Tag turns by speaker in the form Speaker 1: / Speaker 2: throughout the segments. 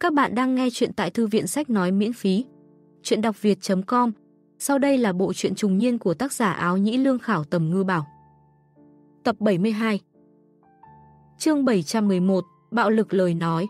Speaker 1: Các bạn đang nghe chuyện tại thư viện sách nói miễn phí. Chuyện đọc việt.com Sau đây là bộ truyện trùng niên của tác giả áo nhĩ lương khảo tầm ngư bảo. Tập 72 Chương 711 Bạo lực lời nói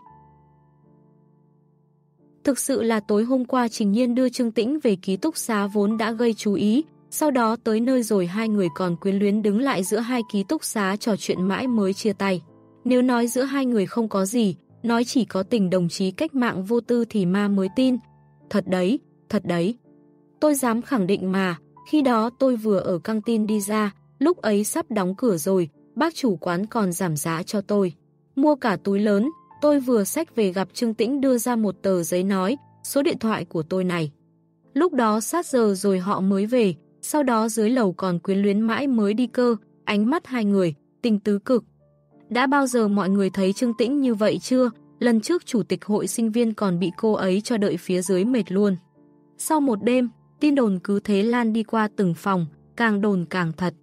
Speaker 1: Thực sự là tối hôm qua Trình Nhiên đưa Trương Tĩnh về ký túc xá vốn đã gây chú ý, sau đó tới nơi rồi hai người còn quyến luyến đứng lại giữa hai ký túc xá trò chuyện mãi mới chia tay. Nếu nói giữa hai người không có gì, nói chỉ có tình đồng chí cách mạng vô tư thì ma mới tin. Thật đấy, thật đấy. Tôi dám khẳng định mà, khi đó tôi vừa ở căng tin đi ra, lúc ấy sắp đóng cửa rồi, bác chủ quán còn giảm giá cho tôi. Mua cả túi lớn, tôi vừa xách về gặp Trương Tĩnh đưa ra một tờ giấy nói, số điện thoại của tôi này. Lúc đó sát giờ rồi họ mới về, sau đó dưới lầu còn quyến luyến mãi mới đi cơ, ánh mắt hai người, tình tứ cực. Đã bao giờ mọi người thấy Trương Tĩnh như vậy chưa? Lần trước chủ tịch hội sinh viên còn bị cô ấy cho đợi phía dưới mệt luôn. Sau một đêm, tin đồn cứ thế lan đi qua từng phòng, càng đồn càng thật.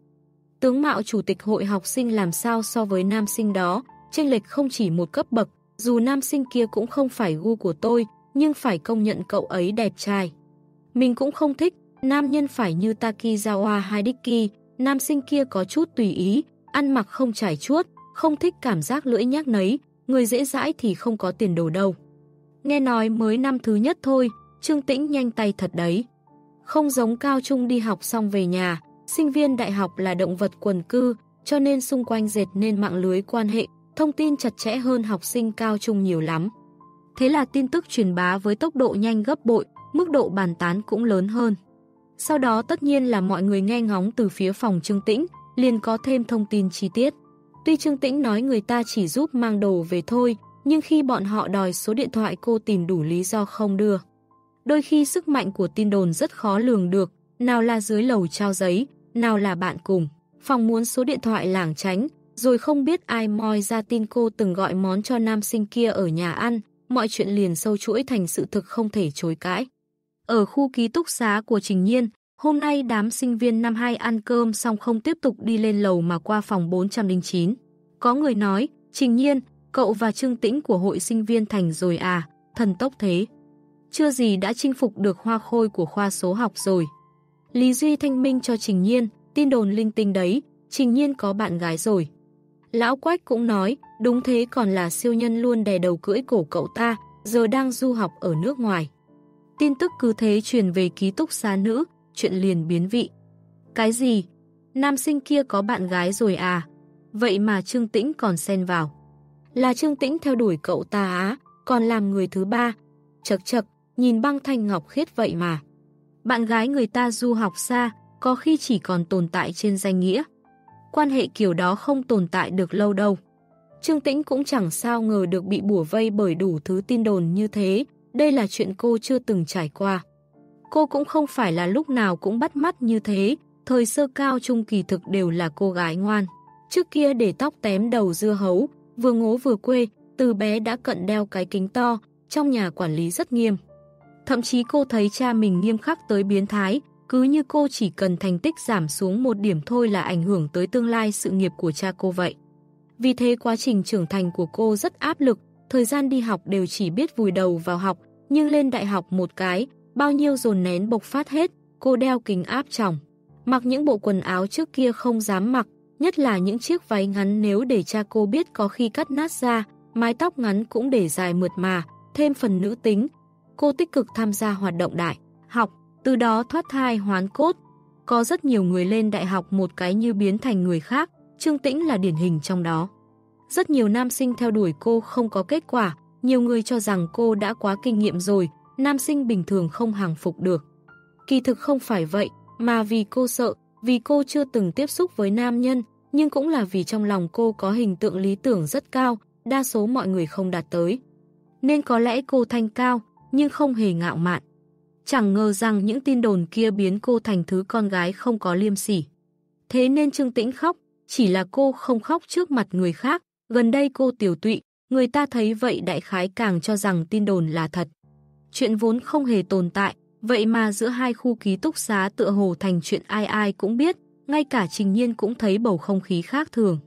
Speaker 1: Tướng mạo chủ tịch hội học sinh làm sao so với nam sinh đó, chênh lệch không chỉ một cấp bậc, dù nam sinh kia cũng không phải gu của tôi, nhưng phải công nhận cậu ấy đẹp trai. Mình cũng không thích, nam nhân phải như Takizawa Hideki, nam sinh kia có chút tùy ý, ăn mặc không trải chuốt, không thích cảm giác lưỡi nhác nấy, người dễ dãi thì không có tiền đồ đâu. Nghe nói mới năm thứ nhất thôi, Trương Tĩnh nhanh tay thật đấy. Không giống cao trung đi học xong về nhà, sinh viên đại học là động vật quần cư, cho nên xung quanh dệt nên mạng lưới quan hệ, thông tin chặt chẽ hơn học sinh cao trung nhiều lắm. Thế là tin tức truyền bá với tốc độ nhanh gấp bội, mức độ bàn tán cũng lớn hơn. Sau đó tất nhiên là mọi người nghe ngóng từ phía phòng Trương Tĩnh, liền có thêm thông tin chi tiết. Tuy Trương Tĩnh nói người ta chỉ giúp mang đồ về thôi, nhưng khi bọn họ đòi số điện thoại cô tìm đủ lý do không đưa. Đôi khi sức mạnh của tin đồn rất khó lường được, nào là dưới lầu trao giấy, nào là bạn cùng. Phòng muốn số điện thoại lảng tránh, rồi không biết ai moi ra tin cô từng gọi món cho nam sinh kia ở nhà ăn, mọi chuyện liền sâu chuỗi thành sự thực không thể chối cãi. Ở khu ký túc xá của Trình Nhiên, Hôm nay đám sinh viên năm 2 ăn cơm xong không tiếp tục đi lên lầu mà qua phòng 409. Có người nói, Trình Nhiên, cậu và Trương Tĩnh của hội sinh viên thành rồi à, thần tốc thế. Chưa gì đã chinh phục được hoa khôi của khoa số học rồi. Lý Duy thanh minh cho Trình Nhiên, tin đồn linh tinh đấy, Trình Nhiên có bạn gái rồi. Lão Quách cũng nói, đúng thế còn là siêu nhân luôn đè đầu cưỡi cổ cậu ta, giờ đang du học ở nước ngoài. Tin tức cứ thế truyền về ký túc xá nữ, chuyện liền biến vị. Cái gì? Nam sinh kia có bạn gái rồi à? Vậy mà Trương Tĩnh còn xen vào. Là Trương Tĩnh theo đuổi cậu ta á, còn làm người thứ ba. Chật chật, nhìn băng thanh ngọc khiết vậy mà. Bạn gái người ta du học xa, có khi chỉ còn tồn tại trên danh nghĩa. Quan hệ kiểu đó không tồn tại được lâu đâu. Trương Tĩnh cũng chẳng sao ngờ được bị bùa vây bởi đủ thứ tin đồn như thế, đây là chuyện cô chưa từng trải qua. Cô cũng không phải là lúc nào cũng bắt mắt như thế, thời sơ cao trung kỳ thực đều là cô gái ngoan. Trước kia để tóc tém đầu dưa hấu, vừa ngố vừa quê, từ bé đã cận đeo cái kính to, trong nhà quản lý rất nghiêm. Thậm chí cô thấy cha mình nghiêm khắc tới biến thái, cứ như cô chỉ cần thành tích giảm xuống một điểm thôi là ảnh hưởng tới tương lai sự nghiệp của cha cô vậy. Vì thế quá trình trưởng thành của cô rất áp lực, thời gian đi học đều chỉ biết vùi đầu vào học, nhưng lên đại học một cái, bao nhiêu dồn nén bộc phát hết, cô đeo kính áp tròng. Mặc những bộ quần áo trước kia không dám mặc, nhất là những chiếc váy ngắn nếu để cha cô biết có khi cắt nát ra, mái tóc ngắn cũng để dài mượt mà, thêm phần nữ tính. Cô tích cực tham gia hoạt động đại, học, từ đó thoát thai hoán cốt. Có rất nhiều người lên đại học một cái như biến thành người khác, Trương Tĩnh là điển hình trong đó. Rất nhiều nam sinh theo đuổi cô không có kết quả, nhiều người cho rằng cô đã quá kinh nghiệm rồi, nam sinh bình thường không hàng phục được. Kỳ thực không phải vậy, mà vì cô sợ, vì cô chưa từng tiếp xúc với nam nhân, nhưng cũng là vì trong lòng cô có hình tượng lý tưởng rất cao, đa số mọi người không đạt tới. Nên có lẽ cô thanh cao, nhưng không hề ngạo mạn. Chẳng ngờ rằng những tin đồn kia biến cô thành thứ con gái không có liêm sỉ. Thế nên Trương Tĩnh khóc, chỉ là cô không khóc trước mặt người khác, gần đây cô tiểu tụy, người ta thấy vậy đại khái càng cho rằng tin đồn là thật chuyện vốn không hề tồn tại, vậy mà giữa hai khu ký túc xá tựa hồ thành chuyện ai ai cũng biết, ngay cả Trình Nhiên cũng thấy bầu không khí khác thường.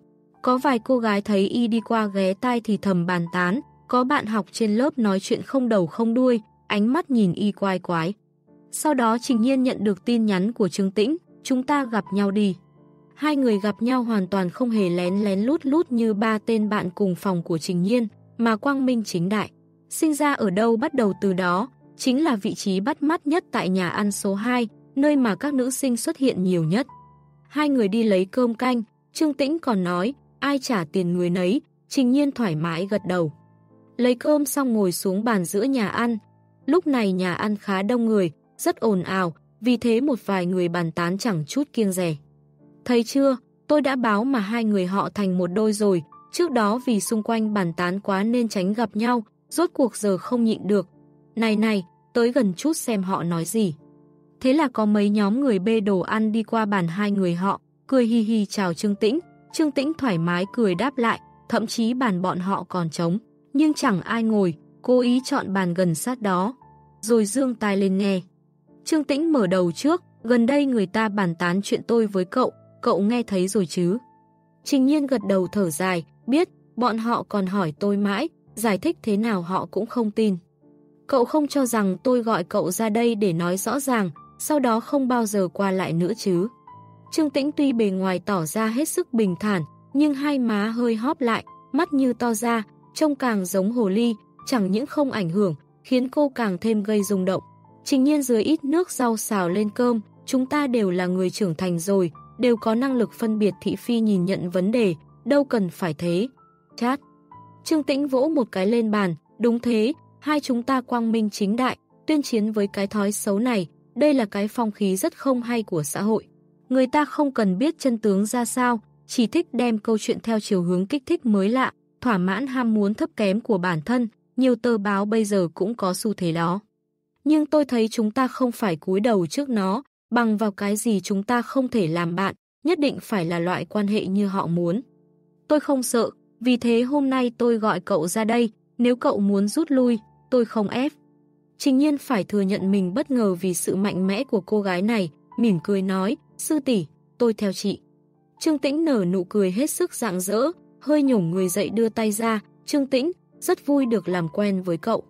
Speaker 1: Có vài cô gái thấy y đi qua ghé tai thì thầm bàn tán, Có bạn học trên lớp nói chuyện không đầu không đuôi, ánh mắt nhìn y quái quái. Sau đó Trình Nhiên nhận được tin nhắn của Trương Tĩnh, chúng ta gặp nhau đi. Hai người gặp nhau hoàn toàn không hề lén lén lút lút như ba tên bạn cùng phòng của Trình Nhiên, mà quang minh chính đại. Sinh ra ở đâu bắt đầu từ đó, chính là vị trí bắt mắt nhất tại nhà ăn số 2, nơi mà các nữ sinh xuất hiện nhiều nhất. Hai người đi lấy cơm canh, Trương Tĩnh còn nói, ai trả tiền người nấy, Trình Nhiên thoải mái gật đầu. Lấy cơm xong ngồi xuống bàn giữa nhà ăn. Lúc này nhà ăn khá đông người, rất ồn ào, vì thế một vài người bàn tán chẳng chút kiêng rẻ. Thấy chưa, tôi đã báo mà hai người họ thành một đôi rồi, trước đó vì xung quanh bàn tán quá nên tránh gặp nhau, rốt cuộc giờ không nhịn được. Này này, tới gần chút xem họ nói gì. Thế là có mấy nhóm người bê đồ ăn đi qua bàn hai người họ, cười hi hi chào Trương Tĩnh. Trương Tĩnh thoải mái cười đáp lại, thậm chí bàn bọn họ còn trống. Nhưng chẳng ai ngồi, cố ý chọn bàn gần sát đó. Rồi dương tai lên nghe. Trương Tĩnh mở đầu trước, gần đây người ta bàn tán chuyện tôi với cậu, cậu nghe thấy rồi chứ. Trình nhiên gật đầu thở dài, biết, bọn họ còn hỏi tôi mãi, giải thích thế nào họ cũng không tin. Cậu không cho rằng tôi gọi cậu ra đây để nói rõ ràng, sau đó không bao giờ qua lại nữa chứ. Trương Tĩnh tuy bề ngoài tỏ ra hết sức bình thản, nhưng hai má hơi hóp lại, mắt như to ra, trông càng giống hồ ly, chẳng những không ảnh hưởng, khiến cô càng thêm gây rung động. Trình nhiên dưới ít nước rau xào lên cơm, chúng ta đều là người trưởng thành rồi, đều có năng lực phân biệt thị phi nhìn nhận vấn đề, đâu cần phải thế. Chát. Trương Tĩnh vỗ một cái lên bàn, đúng thế, hai chúng ta quang minh chính đại, tuyên chiến với cái thói xấu này, đây là cái phong khí rất không hay của xã hội. Người ta không cần biết chân tướng ra sao, chỉ thích đem câu chuyện theo chiều hướng kích thích mới lạ, thỏa mãn ham muốn thấp kém của bản thân, nhiều tờ báo bây giờ cũng có xu thế đó. Nhưng tôi thấy chúng ta không phải cúi đầu trước nó, bằng vào cái gì chúng ta không thể làm bạn, nhất định phải là loại quan hệ như họ muốn. Tôi không sợ, vì thế hôm nay tôi gọi cậu ra đây, nếu cậu muốn rút lui, tôi không ép. Trình nhiên phải thừa nhận mình bất ngờ vì sự mạnh mẽ của cô gái này, mỉm cười nói, sư tỷ, tôi theo chị. Trương Tĩnh nở nụ cười hết sức rạng rỡ, hơi nhổm người dậy đưa tay ra, Trương Tĩnh, rất vui được làm quen với cậu.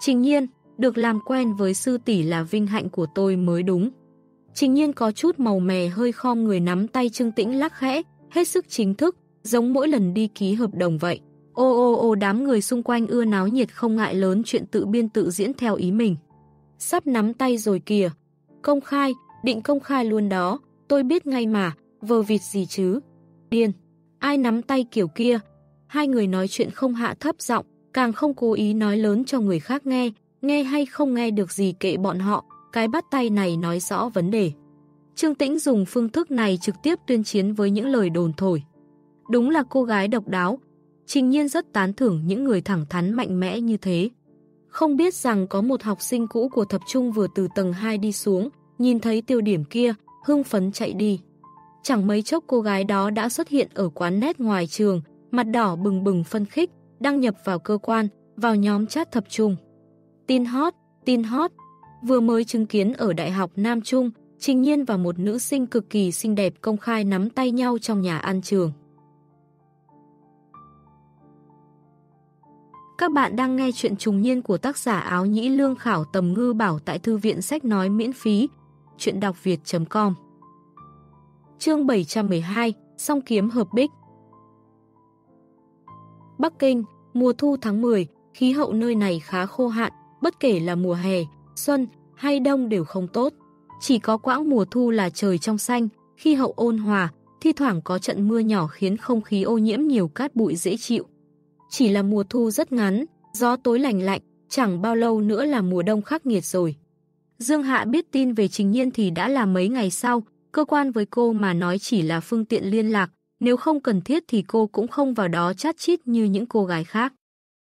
Speaker 1: Trình nhiên, được làm quen với sư tỷ là vinh hạnh của tôi mới đúng. Trình nhiên có chút màu mè hơi khom người nắm tay Trương Tĩnh lắc khẽ, hết sức chính thức, giống mỗi lần đi ký hợp đồng vậy. Ô ô ô đám người xung quanh ưa náo nhiệt không ngại lớn chuyện tự biên tự diễn theo ý mình. Sắp nắm tay rồi kìa. Công khai, định công khai luôn đó, tôi biết ngay mà, vờ vịt gì chứ. Điên, ai nắm tay kiểu kia? Hai người nói chuyện không hạ thấp giọng, càng không cố ý nói lớn cho người khác nghe, nghe hay không nghe được gì kệ bọn họ, cái bắt tay này nói rõ vấn đề. Trương Tĩnh dùng phương thức này trực tiếp tuyên chiến với những lời đồn thổi. Đúng là cô gái độc đáo, Trình nhiên rất tán thưởng những người thẳng thắn mạnh mẽ như thế. Không biết rằng có một học sinh cũ của thập trung vừa từ tầng 2 đi xuống, nhìn thấy tiêu điểm kia, hưng phấn chạy đi. Chẳng mấy chốc cô gái đó đã xuất hiện ở quán nét ngoài trường, mặt đỏ bừng bừng phân khích, đăng nhập vào cơ quan, vào nhóm chat thập trung. Tin hot, tin hot. Vừa mới chứng kiến ở Đại học Nam Trung, Trình Nhiên và một nữ sinh cực kỳ xinh đẹp công khai nắm tay nhau trong nhà ăn trường. Các bạn đang nghe chuyện trùng niên của tác giả áo nhĩ lương khảo tầm ngư bảo tại thư viện sách nói miễn phí. Chuyện đọc việt.com Chương 712 Song kiếm hợp bích Bắc Kinh, mùa thu tháng 10, khí hậu nơi này khá khô hạn, bất kể là mùa hè, xuân hay đông đều không tốt. Chỉ có quãng mùa thu là trời trong xanh, khi hậu ôn hòa, thi thoảng có trận mưa nhỏ khiến không khí ô nhiễm nhiều cát bụi dễ chịu. Chỉ là mùa thu rất ngắn, gió tối lạnh lạnh, chẳng bao lâu nữa là mùa đông khắc nghiệt rồi. Dương Hạ biết tin về Trình Nhiên thì đã là mấy ngày sau, cơ quan với cô mà nói chỉ là phương tiện liên lạc, nếu không cần thiết thì cô cũng không vào đó chát chít như những cô gái khác.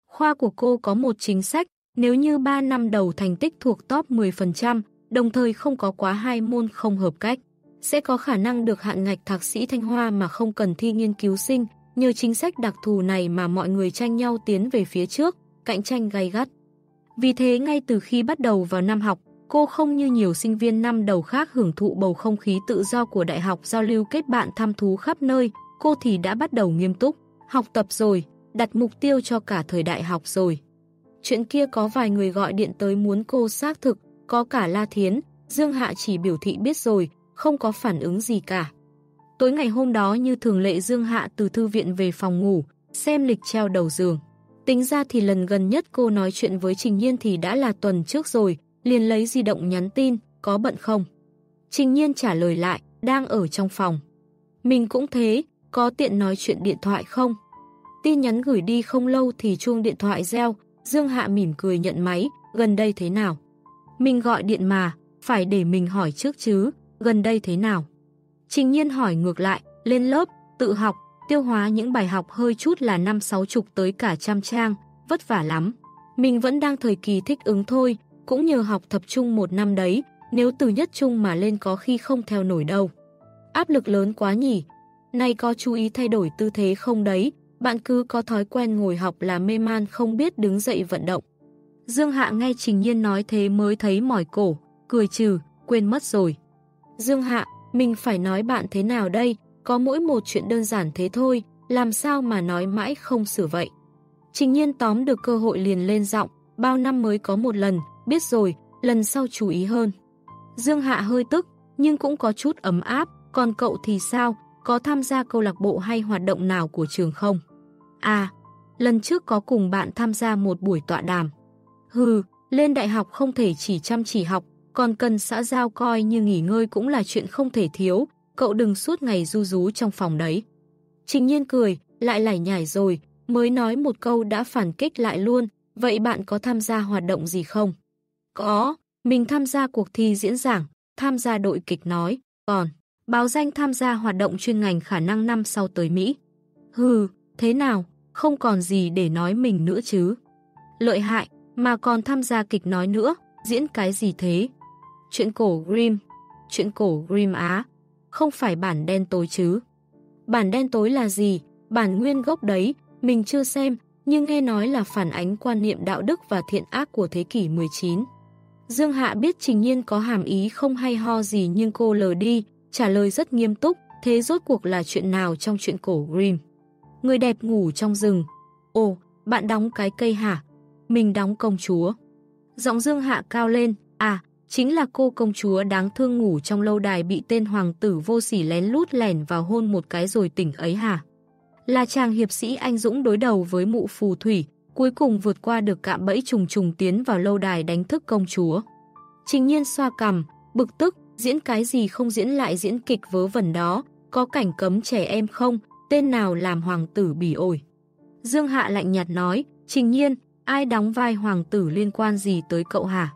Speaker 1: Khoa của cô có một chính sách, nếu như 3 năm đầu thành tích thuộc top 10%, đồng thời không có quá hai môn không hợp cách, sẽ có khả năng được hạn ngạch thạc sĩ Thanh Hoa mà không cần thi nghiên cứu sinh, Nhờ chính sách đặc thù này mà mọi người tranh nhau tiến về phía trước, cạnh tranh gay gắt. Vì thế ngay từ khi bắt đầu vào năm học, cô không như nhiều sinh viên năm đầu khác hưởng thụ bầu không khí tự do của đại học giao lưu kết bạn tham thú khắp nơi, cô thì đã bắt đầu nghiêm túc, học tập rồi, đặt mục tiêu cho cả thời đại học rồi. Chuyện kia có vài người gọi điện tới muốn cô xác thực, có cả La Thiến, Dương Hạ chỉ biểu thị biết rồi, không có phản ứng gì cả. Tối ngày hôm đó như thường lệ Dương Hạ từ thư viện về phòng ngủ, xem lịch treo đầu giường. Tính ra thì lần gần nhất cô nói chuyện với Trình Nhiên thì đã là tuần trước rồi, liền lấy di động nhắn tin, có bận không? Trình Nhiên trả lời lại, đang ở trong phòng. Mình cũng thế, có tiện nói chuyện điện thoại không? Tin nhắn gửi đi không lâu thì chuông điện thoại reo, Dương Hạ mỉm cười nhận máy, gần đây thế nào? Mình gọi điện mà, phải để mình hỏi trước chứ, gần đây thế nào? Trình nhiên hỏi ngược lại, lên lớp, tự học, tiêu hóa những bài học hơi chút là năm sáu chục tới cả trăm trang, vất vả lắm. Mình vẫn đang thời kỳ thích ứng thôi, cũng nhờ học tập trung một năm đấy, nếu từ nhất trung mà lên có khi không theo nổi đâu. Áp lực lớn quá nhỉ? Nay có chú ý thay đổi tư thế không đấy? Bạn cứ có thói quen ngồi học là mê man không biết đứng dậy vận động. Dương Hạ nghe Trình Nhiên nói thế mới thấy mỏi cổ, cười trừ, quên mất rồi. Dương Hạ, mình phải nói bạn thế nào đây? Có mỗi một chuyện đơn giản thế thôi, làm sao mà nói mãi không sửa vậy? Trình Nhiên tóm được cơ hội liền lên giọng, bao năm mới có một lần, biết rồi, lần sau chú ý hơn. Dương Hạ hơi tức, nhưng cũng có chút ấm áp, còn cậu thì sao, có tham gia câu lạc bộ hay hoạt động nào của trường không? À, lần trước có cùng bạn tham gia một buổi tọa đàm. Hừ, lên đại học không thể chỉ chăm chỉ học, còn cần xã giao coi như nghỉ ngơi cũng là chuyện không thể thiếu, cậu đừng suốt ngày du rú trong phòng đấy. Trình nhiên cười, lại lải nhải rồi, mới nói một câu đã phản kích lại luôn, vậy bạn có tham gia hoạt động gì không? Có, mình tham gia cuộc thi diễn giảng, tham gia đội kịch nói, còn báo danh tham gia hoạt động chuyên ngành khả năng năm sau tới Mỹ. Hừ, thế nào, không còn gì để nói mình nữa chứ. Lợi hại, mà còn tham gia kịch nói nữa, diễn cái gì thế? Chuyện cổ Grimm, chuyện cổ Grimm Á, không phải bản đen tối chứ. Bản đen tối là gì? Bản nguyên gốc đấy, mình chưa xem, nhưng nghe nói là phản ánh quan niệm đạo đức và thiện ác của thế kỷ 19. Dương Hạ biết Trình Nhiên có hàm ý không hay ho gì nhưng cô lờ đi, trả lời rất nghiêm túc, thế rốt cuộc là chuyện nào trong chuyện cổ Grimm? Người đẹp ngủ trong rừng. Ồ, bạn đóng cái cây hả? Mình đóng công chúa. Giọng Dương Hạ cao lên, à, chính là cô công chúa đáng thương ngủ trong lâu đài bị tên hoàng tử vô sỉ lén lút lẻn vào hôn một cái rồi tỉnh ấy hả? Là chàng hiệp sĩ anh dũng đối đầu với mụ phù thủy, cuối cùng vượt qua được cạm bẫy trùng trùng tiến vào lâu đài đánh thức công chúa. Trình nhiên xoa cằm bực tức, diễn cái gì không diễn lại diễn kịch vớ vẩn đó, có cảnh cấm trẻ em không, tên nào làm hoàng tử bỉ ổi. Dương Hạ lạnh nhạt nói, Trình nhiên, ai đóng vai hoàng tử liên quan gì tới cậu hả?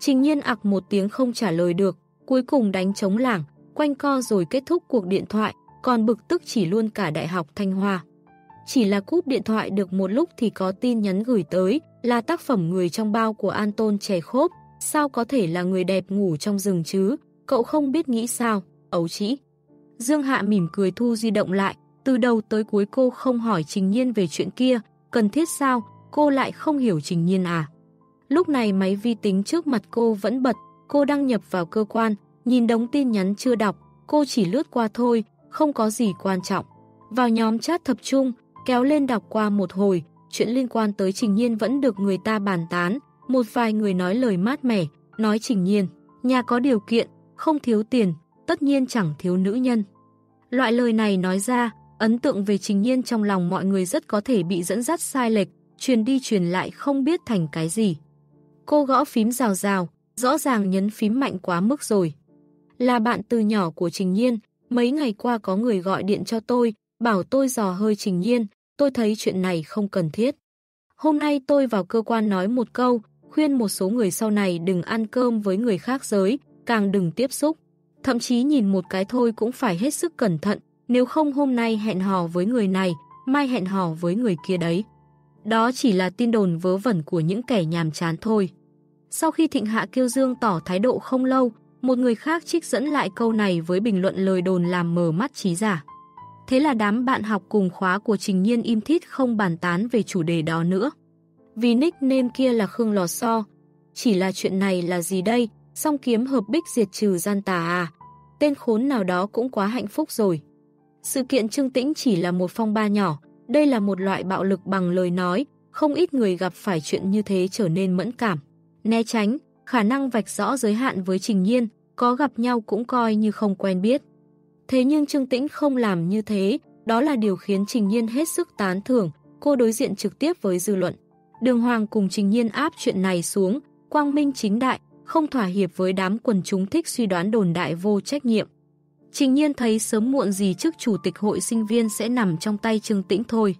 Speaker 1: Trình nhiên ạc một tiếng không trả lời được, cuối cùng đánh chống lảng, quanh co rồi kết thúc cuộc điện thoại, còn bực tức chỉ luôn cả Đại học Thanh Hoa. Chỉ là cúp điện thoại được một lúc thì có tin nhắn gửi tới, là tác phẩm người trong bao của Anton Chè Khốp, sao có thể là người đẹp ngủ trong rừng chứ, cậu không biết nghĩ sao, ấu chỉ. Dương Hạ mỉm cười thu di động lại, từ đầu tới cuối cô không hỏi Trình Nhiên về chuyện kia, cần thiết sao, cô lại không hiểu Trình Nhiên à. Lúc này máy vi tính trước mặt cô vẫn bật, cô đăng nhập vào cơ quan, nhìn đống tin nhắn chưa đọc, cô chỉ lướt qua thôi, không có gì quan trọng. Vào nhóm chat tập trung, kéo lên đọc qua một hồi, chuyện liên quan tới Trình Nhiên vẫn được người ta bàn tán, một vài người nói lời mát mẻ, nói Trình Nhiên, nhà có điều kiện, không thiếu tiền, tất nhiên chẳng thiếu nữ nhân. Loại lời này nói ra, ấn tượng về Trình Nhiên trong lòng mọi người rất có thể bị dẫn dắt sai lệch, truyền đi truyền lại không biết thành cái gì. Cô gõ phím rào rào, rõ ràng nhấn phím mạnh quá mức rồi. Là bạn từ nhỏ của Trình Nhiên, mấy ngày qua có người gọi điện cho tôi, bảo tôi dò hơi Trình Nhiên, tôi thấy chuyện này không cần thiết. Hôm nay tôi vào cơ quan nói một câu, khuyên một số người sau này đừng ăn cơm với người khác giới, càng đừng tiếp xúc. Thậm chí nhìn một cái thôi cũng phải hết sức cẩn thận, nếu không hôm nay hẹn hò với người này, mai hẹn hò với người kia đấy. Đó chỉ là tin đồn vớ vẩn của những kẻ nhàm chán thôi. Sau khi Thịnh Hạ Kiêu Dương tỏ thái độ không lâu, một người khác trích dẫn lại câu này với bình luận lời đồn làm mờ mắt trí giả. Thế là đám bạn học cùng khóa của Trình Nhiên im thít không bàn tán về chủ đề đó nữa. Vì nickname kia là Khương Lò So. Chỉ là chuyện này là gì đây? Song kiếm hợp bích diệt trừ gian tà à? Tên khốn nào đó cũng quá hạnh phúc rồi. Sự kiện Trương Tĩnh chỉ là một phong ba nhỏ, Đây là một loại bạo lực bằng lời nói, không ít người gặp phải chuyện như thế trở nên mẫn cảm. Né tránh, khả năng vạch rõ giới hạn với Trình Nhiên, có gặp nhau cũng coi như không quen biết. Thế nhưng Trương Tĩnh không làm như thế, đó là điều khiến Trình Nhiên hết sức tán thưởng, cô đối diện trực tiếp với dư luận. Đường Hoàng cùng Trình Nhiên áp chuyện này xuống, quang minh chính đại, không thỏa hiệp với đám quần chúng thích suy đoán đồn đại vô trách nhiệm. Trình Nhiên thấy sớm muộn gì trước chủ tịch hội sinh viên sẽ nằm trong tay Trương Tĩnh thôi.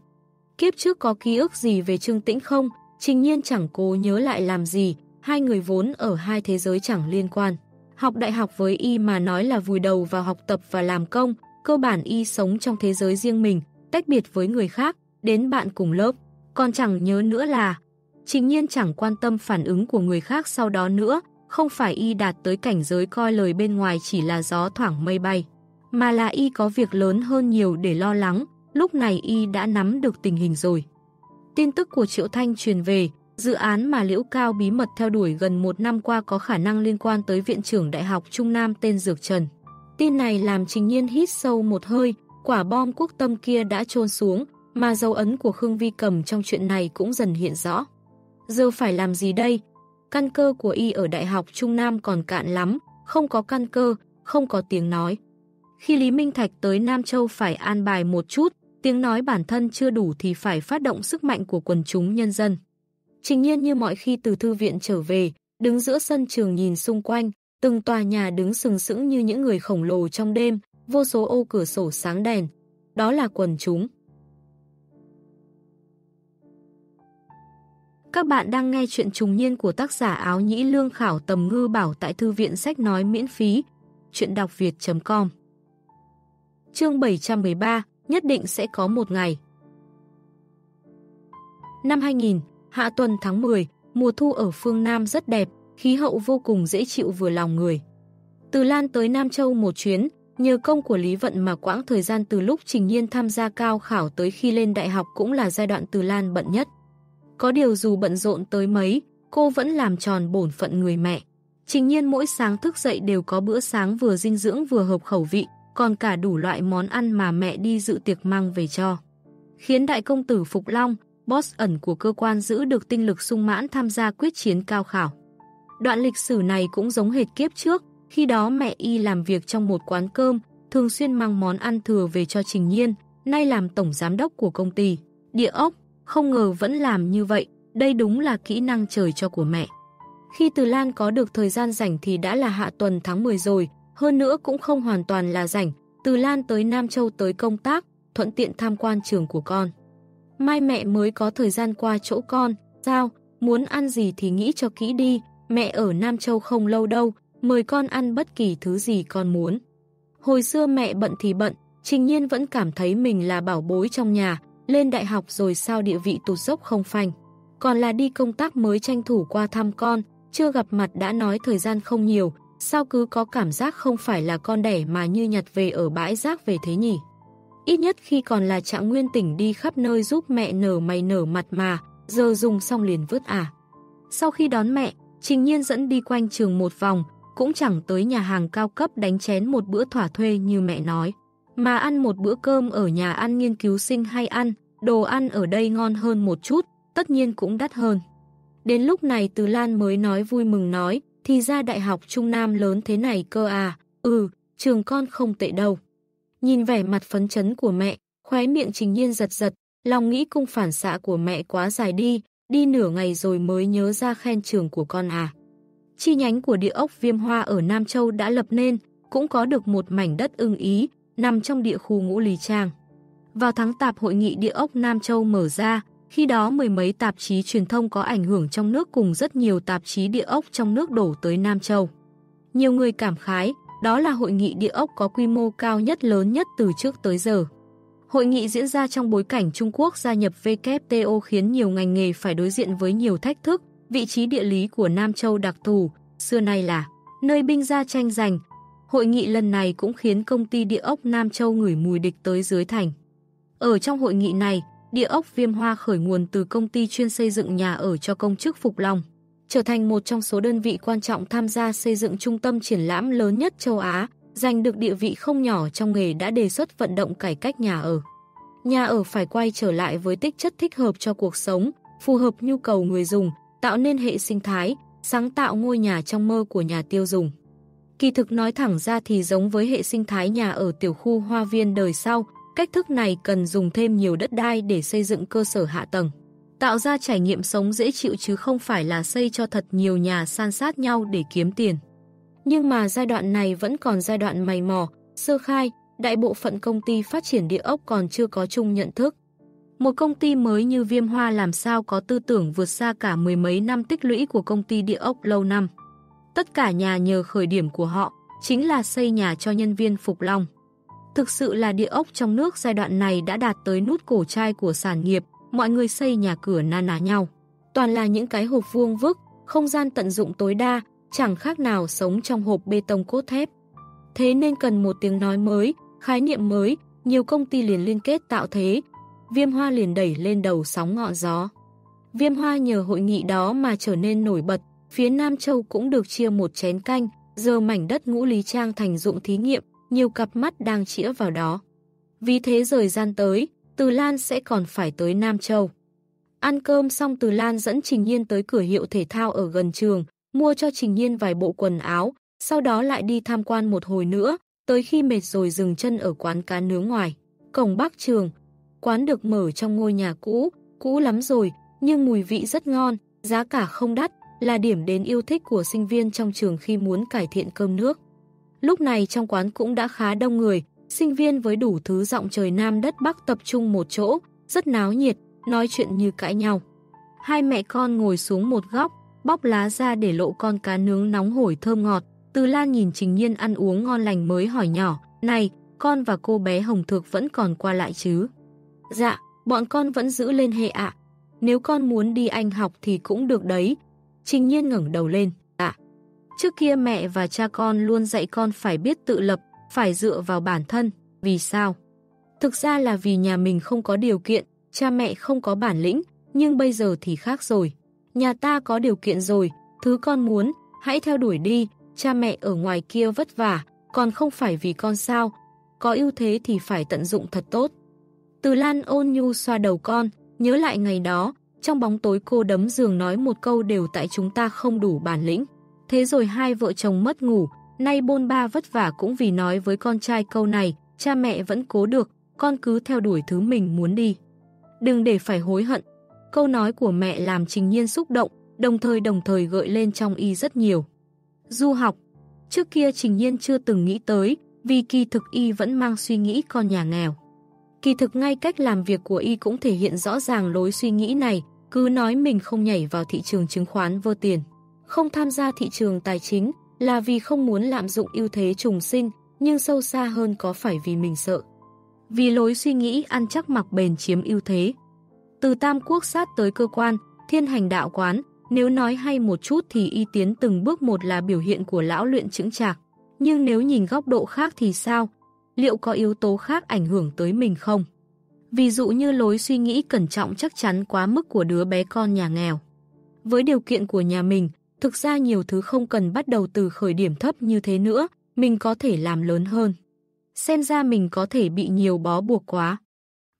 Speaker 1: Kiếp trước có ký ức gì về Trương Tĩnh không, Trình Nhiên chẳng cố nhớ lại làm gì, hai người vốn ở hai thế giới chẳng liên quan. Học đại học với y mà nói là vùi đầu vào học tập và làm công, cơ bản y sống trong thế giới riêng mình, tách biệt với người khác, đến bạn cùng lớp. Còn chẳng nhớ nữa là, trình nhiên chẳng quan tâm phản ứng của người khác sau đó nữa, không phải y đạt tới cảnh giới coi lời bên ngoài chỉ là gió thoảng mây bay, mà là y có việc lớn hơn nhiều để lo lắng, lúc này y đã nắm được tình hình rồi. Tin tức của Triệu Thanh truyền về, dự án mà Liễu Cao bí mật theo đuổi gần một năm qua có khả năng liên quan tới Viện trưởng Đại học Trung Nam tên Dược Trần. Tin này làm Trình Nhiên hít sâu một hơi, quả bom quốc tâm kia đã trôn xuống, mà dấu ấn của Khương Vi cầm trong chuyện này cũng dần hiện rõ. Giờ phải làm gì đây? Căn cơ của y ở Đại học Trung Nam còn cạn lắm, không có căn cơ, không có tiếng nói. Khi Lý Minh Thạch tới Nam Châu phải an bài một chút, tiếng nói bản thân chưa đủ thì phải phát động sức mạnh của quần chúng nhân dân. Trình nhiên như mọi khi từ thư viện trở về, đứng giữa sân trường nhìn xung quanh, từng tòa nhà đứng sừng sững như những người khổng lồ trong đêm, vô số ô cửa sổ sáng đèn. Đó là quần chúng. Các bạn đang nghe chuyện trùng niên của tác giả áo nhĩ lương khảo tầm ngư bảo tại thư viện sách nói miễn phí. Chuyện đọc việt.com Chương 713 Nhất định sẽ có một ngày Năm 2000, hạ tuần tháng 10, mùa thu ở phương Nam rất đẹp, khí hậu vô cùng dễ chịu vừa lòng người. Từ Lan tới Nam Châu một chuyến, nhờ công của Lý Vận mà quãng thời gian từ lúc Trình Nhiên tham gia cao khảo tới khi lên đại học cũng là giai đoạn Từ Lan bận nhất. Có điều dù bận rộn tới mấy, cô vẫn làm tròn bổn phận người mẹ. Trình nhiên mỗi sáng thức dậy đều có bữa sáng vừa dinh dưỡng vừa hợp khẩu vị, còn cả đủ loại món ăn mà mẹ đi dự tiệc mang về cho. Khiến đại công tử Phục Long, boss ẩn của cơ quan giữ được tinh lực sung mãn tham gia quyết chiến cao khảo. Đoạn lịch sử này cũng giống hệt kiếp trước, khi đó mẹ y làm việc trong một quán cơm, thường xuyên mang món ăn thừa về cho Trình Nhiên, nay làm tổng giám đốc của công ty. Địa ốc, không ngờ vẫn làm như vậy, đây đúng là kỹ năng trời cho của mẹ. Khi Từ Lan có được thời gian rảnh thì đã là hạ tuần tháng 10 rồi, hơn nữa cũng không hoàn toàn là rảnh, Từ Lan tới Nam Châu tới công tác, thuận tiện tham quan trường của con. Mai mẹ mới có thời gian qua chỗ con, sao, muốn ăn gì thì nghĩ cho kỹ đi, mẹ ở Nam Châu không lâu đâu, mời con ăn bất kỳ thứ gì con muốn. Hồi xưa mẹ bận thì bận, Trình Nhiên vẫn cảm thấy mình là bảo bối trong nhà, lên đại học rồi sao địa vị tụt dốc không phanh. Còn là đi công tác mới tranh thủ qua thăm con, chưa gặp mặt đã nói thời gian không nhiều, sao cứ có cảm giác không phải là con đẻ mà như nhặt về ở bãi rác về thế nhỉ. Ít nhất khi còn là trạng nguyên tỉnh đi khắp nơi giúp mẹ nở mày nở mặt mà, giờ dùng xong liền vứt à. Sau khi đón mẹ, Trình Nhiên dẫn đi quanh trường một vòng, cũng chẳng tới nhà hàng cao cấp đánh chén một bữa thỏa thuê như mẹ nói. Mà ăn một bữa cơm ở nhà ăn nghiên cứu sinh hay ăn, đồ ăn ở đây ngon hơn một chút, tất nhiên cũng đắt hơn. Đến lúc này Từ Lan mới nói vui mừng nói, thì ra đại học Trung Nam lớn thế này cơ à, ừ, trường con không tệ đâu. Nhìn vẻ mặt phấn chấn của mẹ, khóe miệng trình nhiên giật giật, lòng nghĩ cung phản xạ của mẹ quá dài đi, đi nửa ngày rồi mới nhớ ra khen trường của con à. Chi nhánh của địa ốc viêm hoa ở Nam Châu đã lập nên, cũng có được một mảnh đất ưng ý, nằm trong địa khu ngũ Lý Trang. Vào tháng tạp hội nghị địa ốc Nam Châu mở ra, khi đó mười mấy tạp chí truyền thông có ảnh hưởng trong nước cùng rất nhiều tạp chí địa ốc trong nước đổ tới Nam Châu. Nhiều người cảm khái, đó là hội nghị địa ốc có quy mô cao nhất lớn nhất từ trước tới giờ. Hội nghị diễn ra trong bối cảnh Trung Quốc gia nhập WTO khiến nhiều ngành nghề phải đối diện với nhiều thách thức, vị trí địa lý của Nam Châu đặc thù, xưa nay là nơi binh gia tranh giành, Hội nghị lần này cũng khiến công ty địa ốc Nam Châu ngửi mùi địch tới dưới thành. Ở trong hội nghị này, địa ốc Viêm Hoa khởi nguồn từ công ty chuyên xây dựng nhà ở cho công chức Phục Long, trở thành một trong số đơn vị quan trọng tham gia xây dựng trung tâm triển lãm lớn nhất châu Á, giành được địa vị không nhỏ trong nghề đã đề xuất vận động cải cách nhà ở. Nhà ở phải quay trở lại với tích chất thích hợp cho cuộc sống, phù hợp nhu cầu người dùng, tạo nên hệ sinh thái, sáng tạo ngôi nhà trong mơ của nhà tiêu dùng. Kỳ thực nói thẳng ra thì giống với hệ sinh thái nhà ở tiểu khu hoa viên đời sau, cách thức này cần dùng thêm nhiều đất đai để xây dựng cơ sở hạ tầng. Tạo ra trải nghiệm sống dễ chịu chứ không phải là xây cho thật nhiều nhà san sát nhau để kiếm tiền. Nhưng mà giai đoạn này vẫn còn giai đoạn mày mò, sơ khai, đại bộ phận công ty phát triển địa ốc còn chưa có chung nhận thức. Một công ty mới như Viêm Hoa làm sao có tư tưởng vượt xa cả mười mấy năm tích lũy của công ty địa ốc lâu năm. Tất cả nhà nhờ khởi điểm của họ chính là xây nhà cho nhân viên Phục Long. Thực sự là địa ốc trong nước giai đoạn này đã đạt tới nút cổ chai của sản nghiệp, mọi người xây nhà cửa na ná nhau. Toàn là những cái hộp vuông vức, không gian tận dụng tối đa, chẳng khác nào sống trong hộp bê tông cốt thép. Thế nên cần một tiếng nói mới, khái niệm mới, nhiều công ty liền liên kết tạo thế. Viêm hoa liền đẩy lên đầu sóng ngọn gió. Viêm hoa nhờ hội nghị đó mà trở nên nổi bật, phía Nam Châu cũng được chia một chén canh, giờ mảnh đất ngũ lý trang thành dụng thí nghiệm, nhiều cặp mắt đang chĩa vào đó. Vì thế rời gian tới, từ Lan sẽ còn phải tới Nam Châu. Ăn cơm xong Từ Lan dẫn Trình Nhiên tới cửa hiệu thể thao ở gần trường, mua cho Trình Nhiên vài bộ quần áo, sau đó lại đi tham quan một hồi nữa, tới khi mệt rồi dừng chân ở quán cá nướng ngoài. Cổng Bắc Trường, quán được mở trong ngôi nhà cũ, cũ lắm rồi, nhưng mùi vị rất ngon, giá cả không đắt, là điểm đến yêu thích của sinh viên trong trường khi muốn cải thiện cơm nước. Lúc này trong quán cũng đã khá đông người, sinh viên với đủ thứ giọng trời Nam đất Bắc tập trung một chỗ, rất náo nhiệt, nói chuyện như cãi nhau. Hai mẹ con ngồi xuống một góc, bóc lá ra để lộ con cá nướng nóng hổi thơm ngọt. Từ Lan nhìn Trình Nhiên ăn uống ngon lành mới hỏi nhỏ, này, con và cô bé Hồng Thược vẫn còn qua lại chứ? Dạ, bọn con vẫn giữ lên hệ ạ. Nếu con muốn đi anh học thì cũng được đấy. Trình Nhiên ngẩng đầu lên, ạ. Trước kia mẹ và cha con luôn dạy con phải biết tự lập, phải dựa vào bản thân. Vì sao? Thực ra là vì nhà mình không có điều kiện, cha mẹ không có bản lĩnh, nhưng bây giờ thì khác rồi. Nhà ta có điều kiện rồi, thứ con muốn, hãy theo đuổi đi, cha mẹ ở ngoài kia vất vả, còn không phải vì con sao. Có ưu thế thì phải tận dụng thật tốt. Từ Lan ôn nhu xoa đầu con, nhớ lại ngày đó, trong bóng tối cô đấm giường nói một câu đều tại chúng ta không đủ bản lĩnh. Thế rồi hai vợ chồng mất ngủ, nay bôn ba vất vả cũng vì nói với con trai câu này, cha mẹ vẫn cố được, con cứ theo đuổi thứ mình muốn đi. Đừng để phải hối hận. Câu nói của mẹ làm Trình Nhiên xúc động, đồng thời đồng thời gợi lên trong y rất nhiều. Du học Trước kia Trình Nhiên chưa từng nghĩ tới, vì kỳ thực y vẫn mang suy nghĩ con nhà nghèo. Kỳ thực ngay cách làm việc của y cũng thể hiện rõ ràng lối suy nghĩ này, cứ nói mình không nhảy vào thị trường chứng khoán vô tiền. Không tham gia thị trường tài chính là vì không muốn lạm dụng ưu thế trùng sinh, nhưng sâu xa hơn có phải vì mình sợ. Vì lối suy nghĩ ăn chắc mặc bền chiếm ưu thế. Từ Tam Quốc sát tới cơ quan, thiên hành đạo quán, nếu nói hay một chút thì y tiến từng bước một là biểu hiện của lão luyện chững trạc. Nhưng nếu nhìn góc độ khác thì sao? Liệu có yếu tố khác ảnh hưởng tới mình không? Ví dụ như lối suy nghĩ cẩn trọng chắc chắn quá mức của đứa bé con nhà nghèo. Với điều kiện của nhà mình, thực ra nhiều thứ không cần bắt đầu từ khởi điểm thấp như thế nữa, mình có thể làm lớn hơn. Xem ra mình có thể bị nhiều bó buộc quá.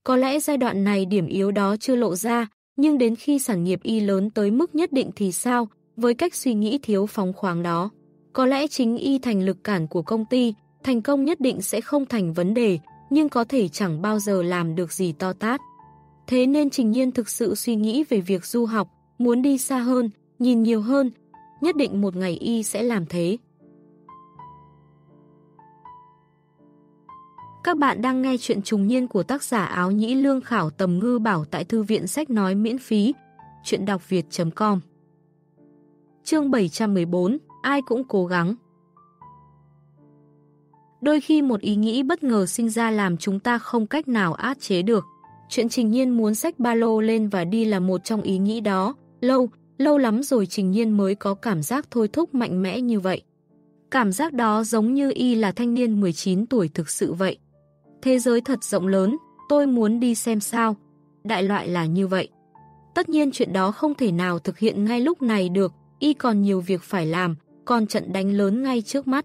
Speaker 1: Có lẽ giai đoạn này điểm yếu đó chưa lộ ra, nhưng đến khi sản nghiệp y lớn tới mức nhất định thì sao, với cách suy nghĩ thiếu phóng khoáng đó. Có lẽ chính y thành lực cản của công ty, thành công nhất định sẽ không thành vấn đề, nhưng có thể chẳng bao giờ làm được gì to tát. Thế nên Trình Nhiên thực sự suy nghĩ về việc du học, muốn đi xa hơn, nhìn nhiều hơn, nhất định một ngày y sẽ làm thế. Các bạn đang nghe chuyện trùng niên của tác giả áo nhĩ lương khảo tầm ngư bảo tại thư viện sách nói miễn phí, chuyện đọc việt.com Chương 714, ai cũng cố gắng Đôi khi một ý nghĩ bất ngờ sinh ra làm chúng ta không cách nào át chế được. Chuyện Trình Nhiên muốn xách ba lô lên và đi là một trong ý nghĩ đó. Lâu, lâu lắm rồi Trình Nhiên mới có cảm giác thôi thúc mạnh mẽ như vậy. Cảm giác đó giống như y là thanh niên 19 tuổi thực sự vậy. Thế giới thật rộng lớn, tôi muốn đi xem sao. Đại loại là như vậy. Tất nhiên chuyện đó không thể nào thực hiện ngay lúc này được, y còn nhiều việc phải làm, còn trận đánh lớn ngay trước mắt.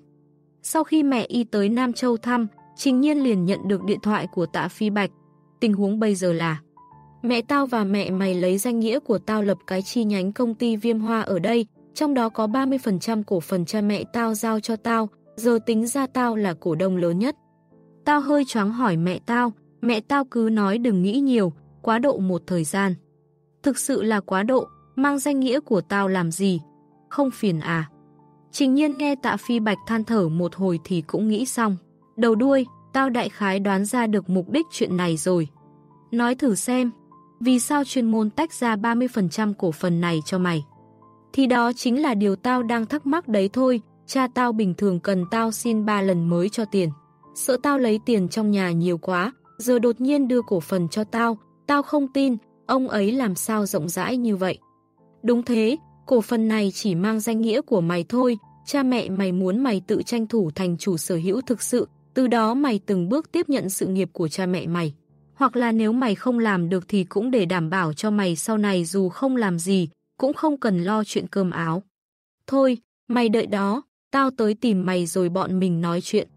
Speaker 1: Sau khi mẹ y tới Nam Châu thăm, Trình Nhiên liền nhận được điện thoại của tạ Phi Bạch. tình huống bây giờ là Mẹ tao và mẹ mày lấy danh nghĩa của tao lập cái chi nhánh công ty viêm hoa ở đây, trong đó có 30% cổ phần cha mẹ tao giao cho tao, giờ tính ra tao là cổ đông lớn nhất. Tao hơi choáng hỏi mẹ tao, mẹ tao cứ nói đừng nghĩ nhiều, quá độ một thời gian. Thực sự là quá độ, mang danh nghĩa của tao làm gì? Không phiền à? Trình nhiên nghe tạ phi bạch than thở một hồi thì cũng nghĩ xong. Đầu đuôi, tao đại khái đoán ra được mục đích chuyện này rồi. Nói thử xem, vì sao chuyên môn tách ra 30% cổ phần này cho mày? Thì đó chính là điều tao đang thắc mắc đấy thôi, cha tao bình thường cần tao xin 3 lần mới cho tiền. Sợ tao lấy tiền trong nhà nhiều quá, giờ đột nhiên đưa cổ phần cho tao, tao không tin, ông ấy làm sao rộng rãi như vậy. Đúng thế, cổ phần này chỉ mang danh nghĩa của mày thôi, cha mẹ mày muốn mày tự tranh thủ thành chủ sở hữu thực sự, từ đó mày từng bước tiếp nhận sự nghiệp của cha mẹ mày. Hoặc là nếu mày không làm được thì cũng để đảm bảo cho mày sau này dù không làm gì, cũng không cần lo chuyện cơm áo. Thôi, mày đợi đó, tao tới tìm mày rồi bọn mình nói chuyện.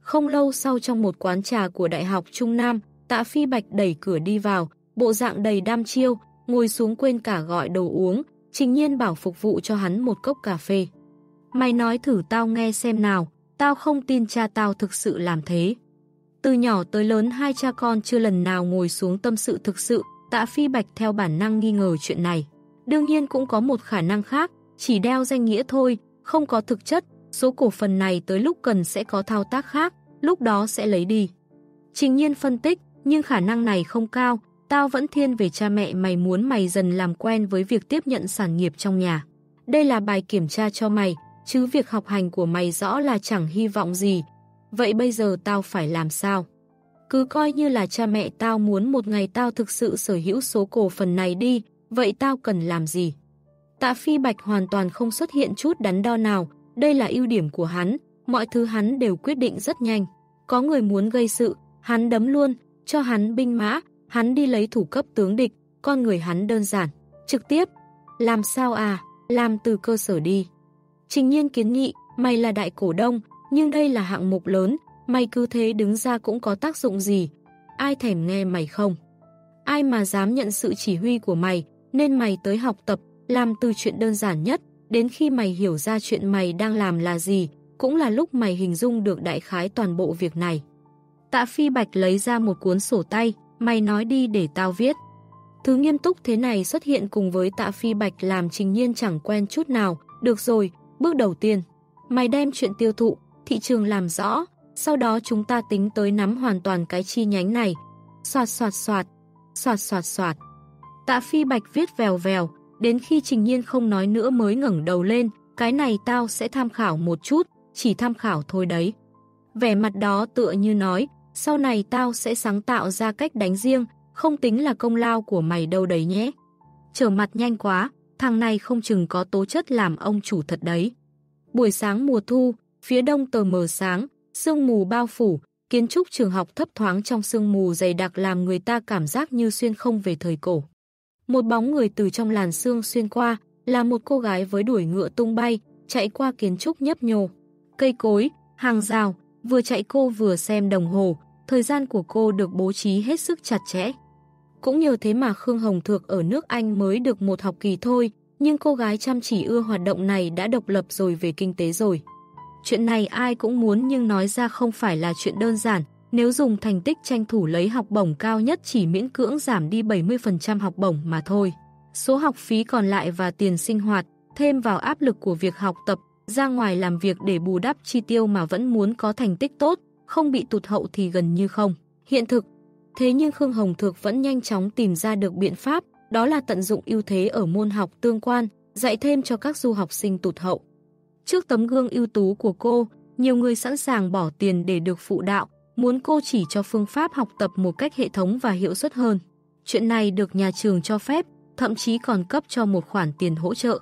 Speaker 1: Không lâu sau trong một quán trà của Đại học Trung Nam, tạ phi bạch đẩy cửa đi vào, bộ dạng đầy đam chiêu, ngồi xuống quên cả gọi đồ uống, trình nhiên bảo phục vụ cho hắn một cốc cà phê. Mày nói thử tao nghe xem nào, tao không tin cha tao thực sự làm thế. Từ nhỏ tới lớn hai cha con chưa lần nào ngồi xuống tâm sự thực sự, tạ phi bạch theo bản năng nghi ngờ chuyện này. Đương nhiên cũng có một khả năng khác, chỉ đeo danh nghĩa thôi, không có thực chất, số cổ phần này tới lúc cần sẽ có thao tác khác, lúc đó sẽ lấy đi. Trình nhiên phân tích, nhưng khả năng này không cao, tao vẫn thiên về cha mẹ mày muốn mày dần làm quen với việc tiếp nhận sản nghiệp trong nhà. Đây là bài kiểm tra cho mày, chứ việc học hành của mày rõ là chẳng hy vọng gì. Vậy bây giờ tao phải làm sao? Cứ coi như là cha mẹ tao muốn một ngày tao thực sự sở hữu số cổ phần này đi, vậy tao cần làm gì? Tạ Phi Bạch hoàn toàn không xuất hiện chút đắn đo nào, đây là ưu điểm của hắn, mọi thứ hắn đều quyết định rất nhanh. Có người muốn gây sự, hắn đấm luôn, cho hắn binh mã, hắn đi lấy thủ cấp tướng địch, con người hắn đơn giản, trực tiếp. Làm sao à, làm từ cơ sở đi. Trình nhiên kiến nghị, mày là đại cổ đông, nhưng đây là hạng mục lớn, mày cứ thế đứng ra cũng có tác dụng gì. Ai thèm nghe mày không? Ai mà dám nhận sự chỉ huy của mày, nên mày tới học tập, làm từ chuyện đơn giản nhất, đến khi mày hiểu ra chuyện mày đang làm là gì, cũng là lúc mày hình dung được đại khái toàn bộ việc này. Tạ Phi Bạch lấy ra một cuốn sổ tay, mày nói đi để tao viết. Thứ nghiêm túc thế này xuất hiện cùng với Tạ Phi Bạch làm trình nhiên chẳng quen chút nào. Được rồi, bước đầu tiên, mày đem chuyện tiêu thụ, thị trường làm rõ, sau đó chúng ta tính tới nắm hoàn toàn cái chi nhánh này. Soạt soạt soạt, soạt soạt soạt. Tạ Phi Bạch viết vèo vèo, đến khi Trình Nhiên không nói nữa mới ngẩng đầu lên, cái này tao sẽ tham khảo một chút, chỉ tham khảo thôi đấy. Vẻ mặt đó tựa như nói, sau này tao sẽ sáng tạo ra cách đánh riêng, không tính là công lao của mày đâu đấy nhé. Trở mặt nhanh quá, thằng này không chừng có tố chất làm ông chủ thật đấy. Buổi sáng mùa thu, phía đông tờ mờ sáng, sương mù bao phủ, kiến trúc trường học thấp thoáng trong sương mù dày đặc làm người ta cảm giác như xuyên không về thời cổ. Một bóng người từ trong làn sương xuyên qua, là một cô gái với đuổi ngựa tung bay, chạy qua kiến trúc nhấp nhô. Cây cối, hàng rào, vừa chạy cô vừa xem đồng hồ, thời gian của cô được bố trí hết sức chặt chẽ. Cũng nhờ thế mà Khương Hồng Thược ở nước Anh mới được một học kỳ thôi, nhưng cô gái chăm chỉ ưa hoạt động này đã độc lập rồi về kinh tế rồi. Chuyện này ai cũng muốn nhưng nói ra không phải là chuyện đơn giản, nếu dùng thành tích tranh thủ lấy học bổng cao nhất chỉ miễn cưỡng giảm đi 70% học bổng mà thôi. Số học phí còn lại và tiền sinh hoạt, thêm vào áp lực của việc học tập, ra ngoài làm việc để bù đắp chi tiêu mà vẫn muốn có thành tích tốt, không bị tụt hậu thì gần như không. Hiện thực, thế nhưng Khương Hồng Thược vẫn nhanh chóng tìm ra được biện pháp, đó là tận dụng ưu thế ở môn học tương quan, dạy thêm cho các du học sinh tụt hậu. Trước tấm gương ưu tú của cô, nhiều người sẵn sàng bỏ tiền để được phụ đạo, muốn cô chỉ cho phương pháp học tập một cách hệ thống và hiệu suất hơn. Chuyện này được nhà trường cho phép, thậm chí còn cấp cho một khoản tiền hỗ trợ.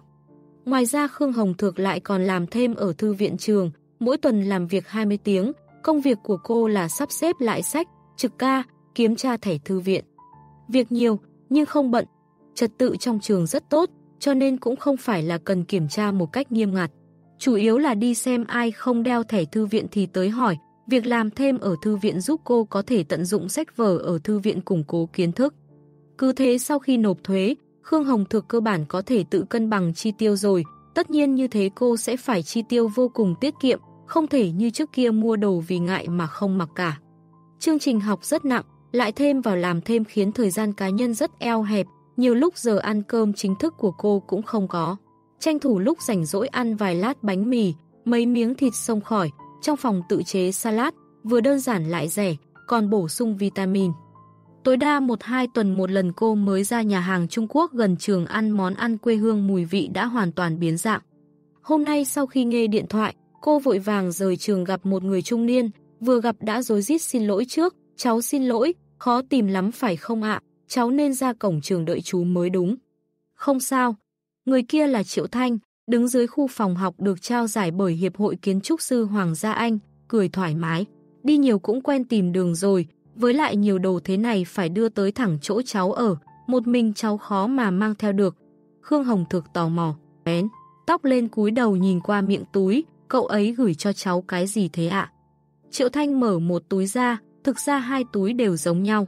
Speaker 1: Ngoài ra Khương Hồng Thược lại còn làm thêm ở thư viện trường, mỗi tuần làm việc 20 tiếng, công việc của cô là sắp xếp lại sách, trực ca, kiểm tra thẻ thư viện. Việc nhiều, nhưng không bận, trật tự trong trường rất tốt, cho nên cũng không phải là cần kiểm tra một cách nghiêm ngặt. Chủ yếu là đi xem ai không đeo thẻ thư viện thì tới hỏi, Việc làm thêm ở thư viện giúp cô có thể tận dụng sách vở ở thư viện củng cố kiến thức. Cứ thế sau khi nộp thuế, Khương Hồng thực cơ bản có thể tự cân bằng chi tiêu rồi, tất nhiên như thế cô sẽ phải chi tiêu vô cùng tiết kiệm, không thể như trước kia mua đồ vì ngại mà không mặc cả. Chương trình học rất nặng, lại thêm vào làm thêm khiến thời gian cá nhân rất eo hẹp, nhiều lúc giờ ăn cơm chính thức của cô cũng không có. Tranh thủ lúc rảnh rỗi ăn vài lát bánh mì, mấy miếng thịt sông khỏi, trong phòng tự chế salad, vừa đơn giản lại rẻ, còn bổ sung vitamin. Tối đa 1-2 tuần một lần cô mới ra nhà hàng Trung Quốc gần trường ăn món ăn quê hương mùi vị đã hoàn toàn biến dạng. Hôm nay sau khi nghe điện thoại, cô vội vàng rời trường gặp một người trung niên, vừa gặp đã dối rít xin lỗi trước, cháu xin lỗi, khó tìm lắm phải không ạ, cháu nên ra cổng trường đợi chú mới đúng. Không sao, người kia là Triệu Thanh, đứng dưới khu phòng học được trao giải bởi Hiệp hội Kiến trúc sư Hoàng gia Anh, cười thoải mái. Đi nhiều cũng quen tìm đường rồi, với lại nhiều đồ thế này phải đưa tới thẳng chỗ cháu ở, một mình cháu khó mà mang theo được. Khương Hồng thực tò mò, bén, tóc lên cúi đầu nhìn qua miệng túi, cậu ấy gửi cho cháu cái gì thế ạ? Triệu Thanh mở một túi ra, thực ra hai túi đều giống nhau.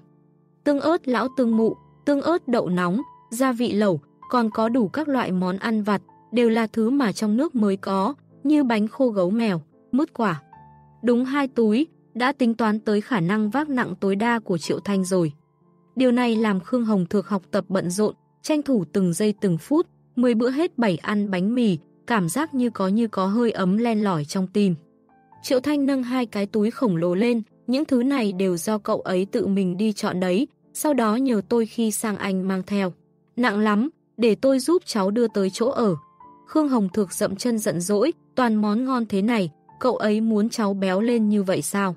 Speaker 1: Tương ớt lão tương mụ, tương ớt đậu nóng, gia vị lẩu, còn có đủ các loại món ăn vặt, đều là thứ mà trong nước mới có, như bánh khô gấu mèo, mứt quả. Đúng hai túi, đã tính toán tới khả năng vác nặng tối đa của Triệu Thanh rồi. Điều này làm Khương Hồng Thược học tập bận rộn, tranh thủ từng giây từng phút, 10 bữa hết 7 ăn bánh mì, cảm giác như có như có hơi ấm len lỏi trong tim. Triệu Thanh nâng hai cái túi khổng lồ lên, những thứ này đều do cậu ấy tự mình đi chọn đấy, sau đó nhờ tôi khi sang Anh mang theo. Nặng lắm, để tôi giúp cháu đưa tới chỗ ở. Khương Hồng Thược dậm chân giận dỗi, toàn món ngon thế này, cậu ấy muốn cháu béo lên như vậy sao?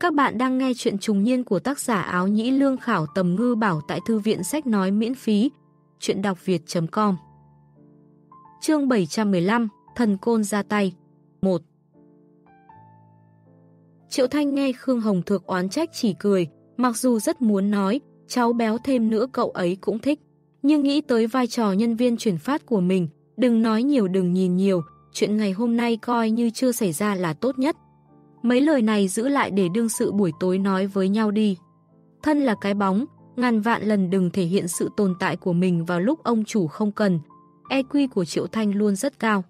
Speaker 1: Các bạn đang nghe chuyện trùng niên của tác giả áo nhĩ lương khảo tầm ngư bảo tại thư viện sách nói miễn phí. Chuyện đọc việt.com Chương 715 Thần Côn ra tay 1 Triệu Thanh nghe Khương Hồng Thược oán trách chỉ cười, mặc dù rất muốn nói, cháu béo thêm nữa cậu ấy cũng thích. Nhưng nghĩ tới vai trò nhân viên chuyển phát của mình, đừng nói nhiều đừng nhìn nhiều, chuyện ngày hôm nay coi như chưa xảy ra là tốt nhất. Mấy lời này giữ lại để đương sự buổi tối nói với nhau đi. Thân là cái bóng, ngàn vạn lần đừng thể hiện sự tồn tại của mình vào lúc ông chủ không cần. EQ của Triệu Thanh luôn rất cao.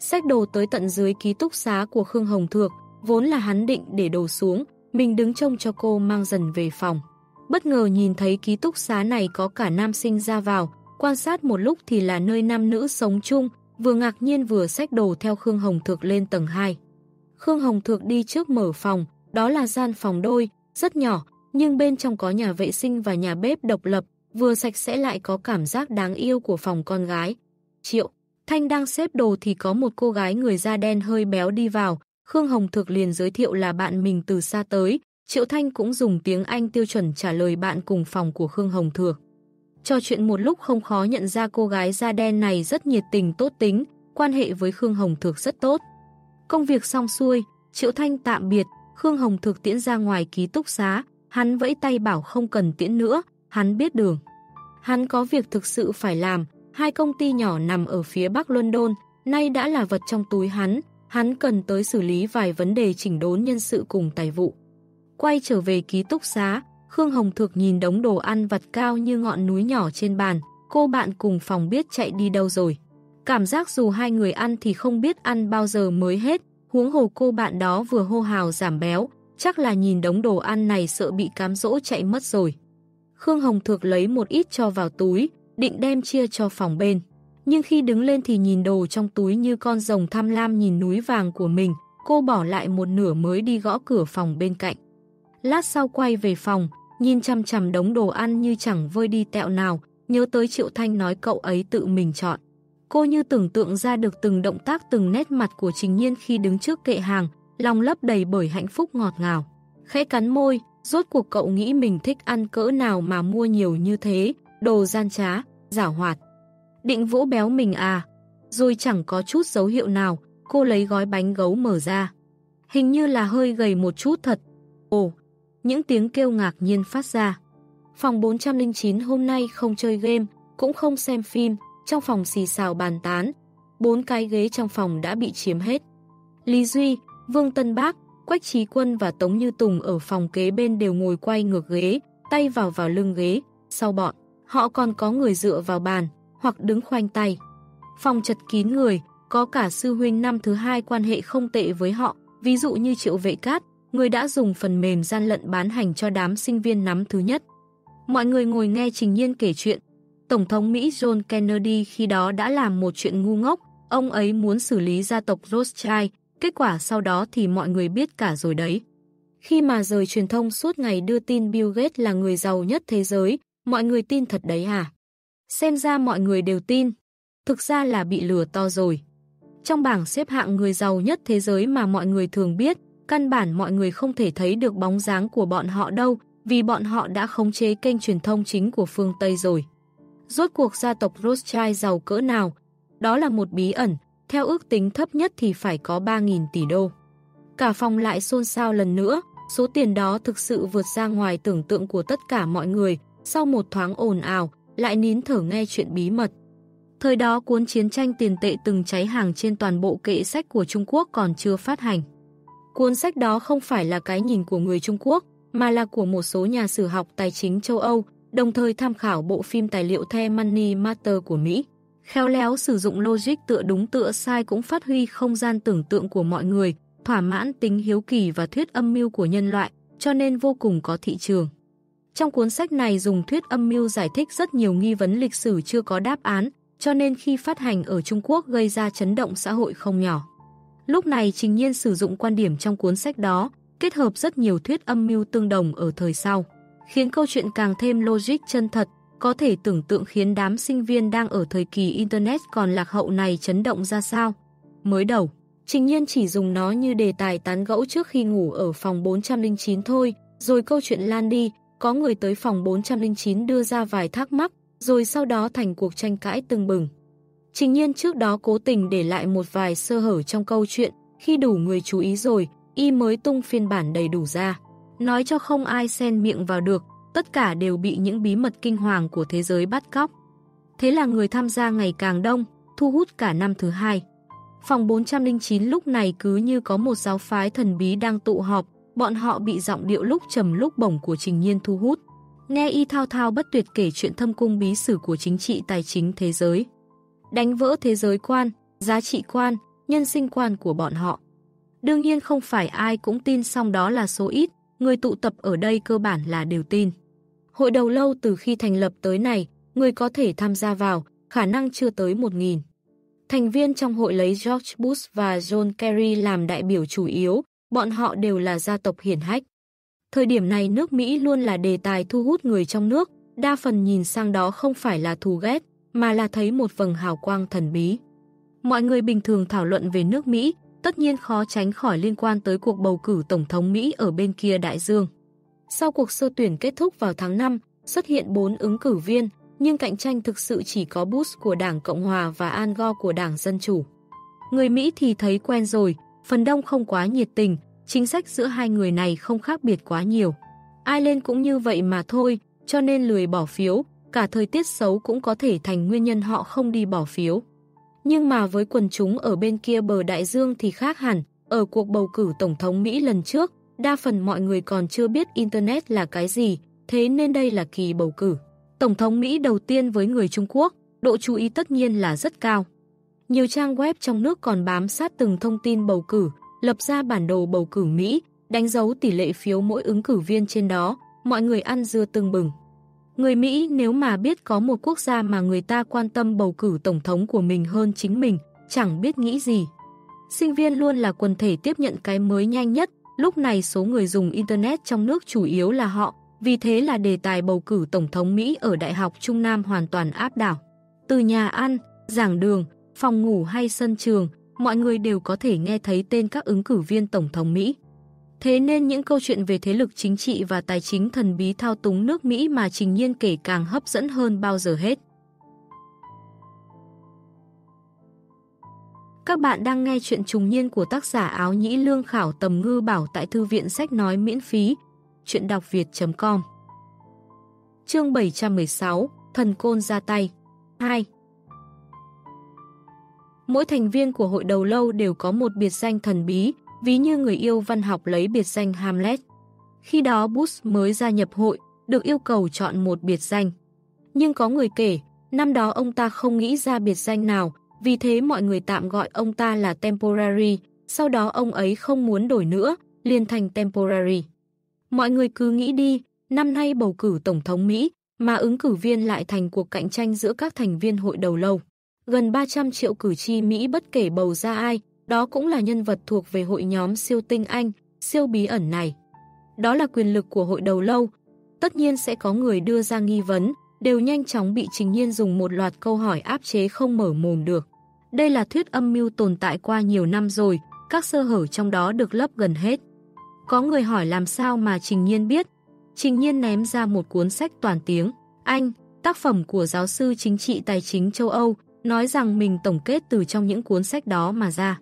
Speaker 1: Xách đồ tới tận dưới ký túc xá của Khương Hồng Thược, vốn là hắn định để đồ xuống, mình đứng trông cho cô mang dần về phòng. Bất ngờ nhìn thấy ký túc xá này có cả nam sinh ra vào, quan sát một lúc thì là nơi nam nữ sống chung, vừa ngạc nhiên vừa xách đồ theo Khương Hồng Thược lên tầng 2. Khương Hồng Thược đi trước mở phòng, đó là gian phòng đôi, rất nhỏ, nhưng bên trong có nhà vệ sinh và nhà bếp độc lập, vừa sạch sẽ lại có cảm giác đáng yêu của phòng con gái. Triệu, Thanh đang xếp đồ thì có một cô gái người da đen hơi béo đi vào, Khương Hồng Thực liền giới thiệu là bạn mình từ xa tới, Triệu Thanh cũng dùng tiếng Anh tiêu chuẩn trả lời bạn cùng phòng của Khương Hồng Thược. Trò chuyện một lúc không khó nhận ra cô gái da đen này rất nhiệt tình tốt tính, quan hệ với Khương Hồng Thược rất tốt. Công việc xong xuôi, Triệu Thanh tạm biệt, Khương Hồng Thược tiễn ra ngoài ký túc xá, hắn vẫy tay bảo không cần tiễn nữa, hắn biết đường. Hắn có việc thực sự phải làm, hai công ty nhỏ nằm ở phía bắc London, nay đã là vật trong túi hắn, hắn cần tới xử lý vài vấn đề chỉnh đốn nhân sự cùng tài vụ. Quay trở về ký túc xá, Khương Hồng Thược nhìn đống đồ ăn vặt cao như ngọn núi nhỏ trên bàn, cô bạn cùng phòng biết chạy đi đâu rồi. Cảm giác dù hai người ăn thì không biết ăn bao giờ mới hết, huống hồ cô bạn đó vừa hô hào giảm béo, chắc là nhìn đống đồ ăn này sợ bị cám dỗ chạy mất rồi. Khương Hồng Thược lấy một ít cho vào túi, định đem chia cho phòng bên. Nhưng khi đứng lên thì nhìn đồ trong túi như con rồng tham lam nhìn núi vàng của mình, cô bỏ lại một nửa mới đi gõ cửa phòng bên cạnh. Lát sau quay về phòng, nhìn chăm chằm đống đồ ăn như chẳng vơi đi tẹo nào, nhớ tới Triệu Thanh nói cậu ấy tự mình chọn. Cô như tưởng tượng ra được từng động tác từng nét mặt của Trình Nhiên khi đứng trước kệ hàng, lòng lấp đầy bởi hạnh phúc ngọt ngào. Khẽ cắn môi, rốt cuộc cậu nghĩ mình thích ăn cỡ nào mà mua nhiều như thế, đồ gian trá, giả hoạt. Định vỗ béo mình à, rồi chẳng có chút dấu hiệu nào, cô lấy gói bánh gấu mở ra. Hình như là hơi gầy một chút thật. Ồ, những tiếng kêu ngạc nhiên phát ra. Phòng 409 hôm nay không chơi game, cũng không xem phim, trong phòng xì xào bàn tán. bốn cái ghế trong phòng đã bị chiếm hết. Lý Duy, Vương Tân Bác, Quách Trí Quân và Tống Như Tùng ở phòng kế bên đều ngồi quay ngược ghế, tay vào vào lưng ghế, sau bọn. Họ còn có người dựa vào bàn, hoặc đứng khoanh tay. Phòng chật kín người, có cả sư huynh năm thứ hai quan hệ không tệ với họ, ví dụ như Triệu Vệ Cát, người đã dùng phần mềm gian lận bán hành cho đám sinh viên nắm thứ nhất. Mọi người ngồi nghe Trình Nhiên kể chuyện. Tổng thống Mỹ John Kennedy khi đó đã làm một chuyện ngu ngốc, ông ấy muốn xử lý gia tộc Rothschild, kết quả sau đó thì mọi người biết cả rồi đấy. Khi mà rời truyền thông suốt ngày đưa tin Bill Gates là người giàu nhất thế giới, mọi người tin thật đấy hả? Xem ra mọi người đều tin. Thực ra là bị lừa to rồi. Trong bảng xếp hạng người giàu nhất thế giới mà mọi người thường biết, căn bản mọi người không thể thấy được bóng dáng của bọn họ đâu, vì bọn họ đã khống chế kênh truyền thông chính của phương Tây rồi. Rốt cuộc gia tộc Rothschild giàu cỡ nào? Đó là một bí ẩn, theo ước tính thấp nhất thì phải có 3.000 tỷ đô. Cả phòng lại xôn xao lần nữa, số tiền đó thực sự vượt ra ngoài tưởng tượng của tất cả mọi người, sau một thoáng ồn ào, lại nín thở nghe chuyện bí mật. Thời đó cuốn chiến tranh tiền tệ từng cháy hàng trên toàn bộ kệ sách của Trung Quốc còn chưa phát hành. Cuốn sách đó không phải là cái nhìn của người Trung Quốc, mà là của một số nhà sử học tài chính châu Âu, đồng thời tham khảo bộ phim tài liệu The Money Matter của Mỹ. Khéo léo sử dụng logic tựa đúng tựa sai cũng phát huy không gian tưởng tượng của mọi người, thỏa mãn tính hiếu kỳ và thuyết âm mưu của nhân loại, cho nên vô cùng có thị trường. Trong cuốn sách này dùng thuyết âm mưu giải thích rất nhiều nghi vấn lịch sử chưa có đáp án, cho nên khi phát hành ở Trung Quốc gây ra chấn động xã hội không nhỏ. Lúc này Trình Nhiên sử dụng quan điểm trong cuốn sách đó, kết hợp rất nhiều thuyết âm mưu tương đồng ở thời sau, khiến câu chuyện càng thêm logic chân thật, có thể tưởng tượng khiến đám sinh viên đang ở thời kỳ Internet còn lạc hậu này chấn động ra sao. Mới đầu, Trình Nhiên chỉ dùng nó như đề tài tán gẫu trước khi ngủ ở phòng 409 thôi, rồi câu chuyện lan đi, có người tới phòng 409 đưa ra vài thắc mắc, rồi sau đó thành cuộc tranh cãi tưng bừng. Trình nhiên trước đó cố tình để lại một vài sơ hở trong câu chuyện, khi đủ người chú ý rồi, y mới tung phiên bản đầy đủ ra. Nói cho không ai xen miệng vào được, tất cả đều bị những bí mật kinh hoàng của thế giới bắt cóc. Thế là người tham gia ngày càng đông, thu hút cả năm thứ hai. Phòng 409 lúc này cứ như có một giáo phái thần bí đang tụ họp, bọn họ bị giọng điệu lúc trầm lúc bổng của Trình Nhiên thu hút. Nghe y thao thao bất tuyệt kể chuyện thâm cung bí sử của chính trị tài chính thế giới. Đánh vỡ thế giới quan, giá trị quan, nhân sinh quan của bọn họ. Đương nhiên không phải ai cũng tin xong đó là số ít, người tụ tập ở đây cơ bản là đều tin. Hội đầu lâu từ khi thành lập tới này, người có thể tham gia vào, khả năng chưa tới 1.000. Thành viên trong hội lấy George Bush và John Kerry làm đại biểu chủ yếu, bọn họ đều là gia tộc hiển hách. Thời điểm này nước Mỹ luôn là đề tài thu hút người trong nước, đa phần nhìn sang đó không phải là thù ghét, mà là thấy một vầng hào quang thần bí. Mọi người bình thường thảo luận về nước Mỹ, tất nhiên khó tránh khỏi liên quan tới cuộc bầu cử Tổng thống Mỹ ở bên kia đại dương. Sau cuộc sơ tuyển kết thúc vào tháng 5, xuất hiện 4 ứng cử viên, nhưng cạnh tranh thực sự chỉ có Bush của Đảng Cộng Hòa và An Gore của Đảng Dân Chủ. Người Mỹ thì thấy quen rồi, phần đông không quá nhiệt tình, chính sách giữa hai người này không khác biệt quá nhiều. Ai lên cũng như vậy mà thôi, cho nên lười bỏ phiếu, cả thời tiết xấu cũng có thể thành nguyên nhân họ không đi bỏ phiếu. Nhưng mà với quần chúng ở bên kia bờ đại dương thì khác hẳn, ở cuộc bầu cử Tổng thống Mỹ lần trước, đa phần mọi người còn chưa biết Internet là cái gì, thế nên đây là kỳ bầu cử. Tổng thống Mỹ đầu tiên với người Trung Quốc, độ chú ý tất nhiên là rất cao. Nhiều trang web trong nước còn bám sát từng thông tin bầu cử, lập ra bản đồ bầu cử Mỹ, đánh dấu tỷ lệ phiếu mỗi ứng cử viên trên đó, mọi người ăn dưa tương bừng. Người Mỹ nếu mà biết có một quốc gia mà người ta quan tâm bầu cử tổng thống của mình hơn chính mình, chẳng biết nghĩ gì. Sinh viên luôn là quần thể tiếp nhận cái mới nhanh nhất, lúc này số người dùng Internet trong nước chủ yếu là họ, vì thế là đề tài bầu cử tổng thống Mỹ ở Đại học Trung Nam hoàn toàn áp đảo. Từ nhà ăn, giảng đường, phòng ngủ hay sân trường, mọi người đều có thể nghe thấy tên các ứng cử viên Tổng thống Mỹ. Thế nên những câu chuyện về thế lực chính trị và tài chính thần bí thao túng nước Mỹ mà Trình Nhiên kể càng hấp dẫn hơn bao giờ hết. Các bạn đang nghe chuyện trùng niên của tác giả áo nhĩ lương khảo tầm ngư bảo tại thư viện sách nói miễn phí, chuyện đọc việt.com Chương 716, Thần Côn ra tay 2 Mỗi thành viên của hội đầu lâu đều có một biệt danh thần bí, ví như người yêu văn học lấy biệt danh Hamlet. Khi đó Bush mới gia nhập hội, được yêu cầu chọn một biệt danh. Nhưng có người kể, năm đó ông ta không nghĩ ra biệt danh nào, vì thế mọi người tạm gọi ông ta là Temporary, sau đó ông ấy không muốn đổi nữa, liền thành Temporary. Mọi người cứ nghĩ đi, năm nay bầu cử Tổng thống Mỹ, mà ứng cử viên lại thành cuộc cạnh tranh giữa các thành viên hội đầu lâu. Gần 300 triệu cử tri Mỹ bất kể bầu ra ai, đó cũng là nhân vật thuộc về hội nhóm siêu tinh Anh, siêu bí ẩn này. Đó là quyền lực của hội đầu lâu. Tất nhiên sẽ có người đưa ra nghi vấn, đều nhanh chóng bị Trình Nhiên dùng một loạt câu hỏi áp chế không mở mồm được. Đây là thuyết âm mưu tồn tại qua nhiều năm rồi, các sơ hở trong đó được lấp gần hết. Có người hỏi làm sao mà Trình Nhiên biết. Trình Nhiên ném ra một cuốn sách toàn tiếng. Anh, tác phẩm của giáo sư chính trị tài chính châu Âu, nói rằng mình tổng kết từ trong những cuốn sách đó mà ra.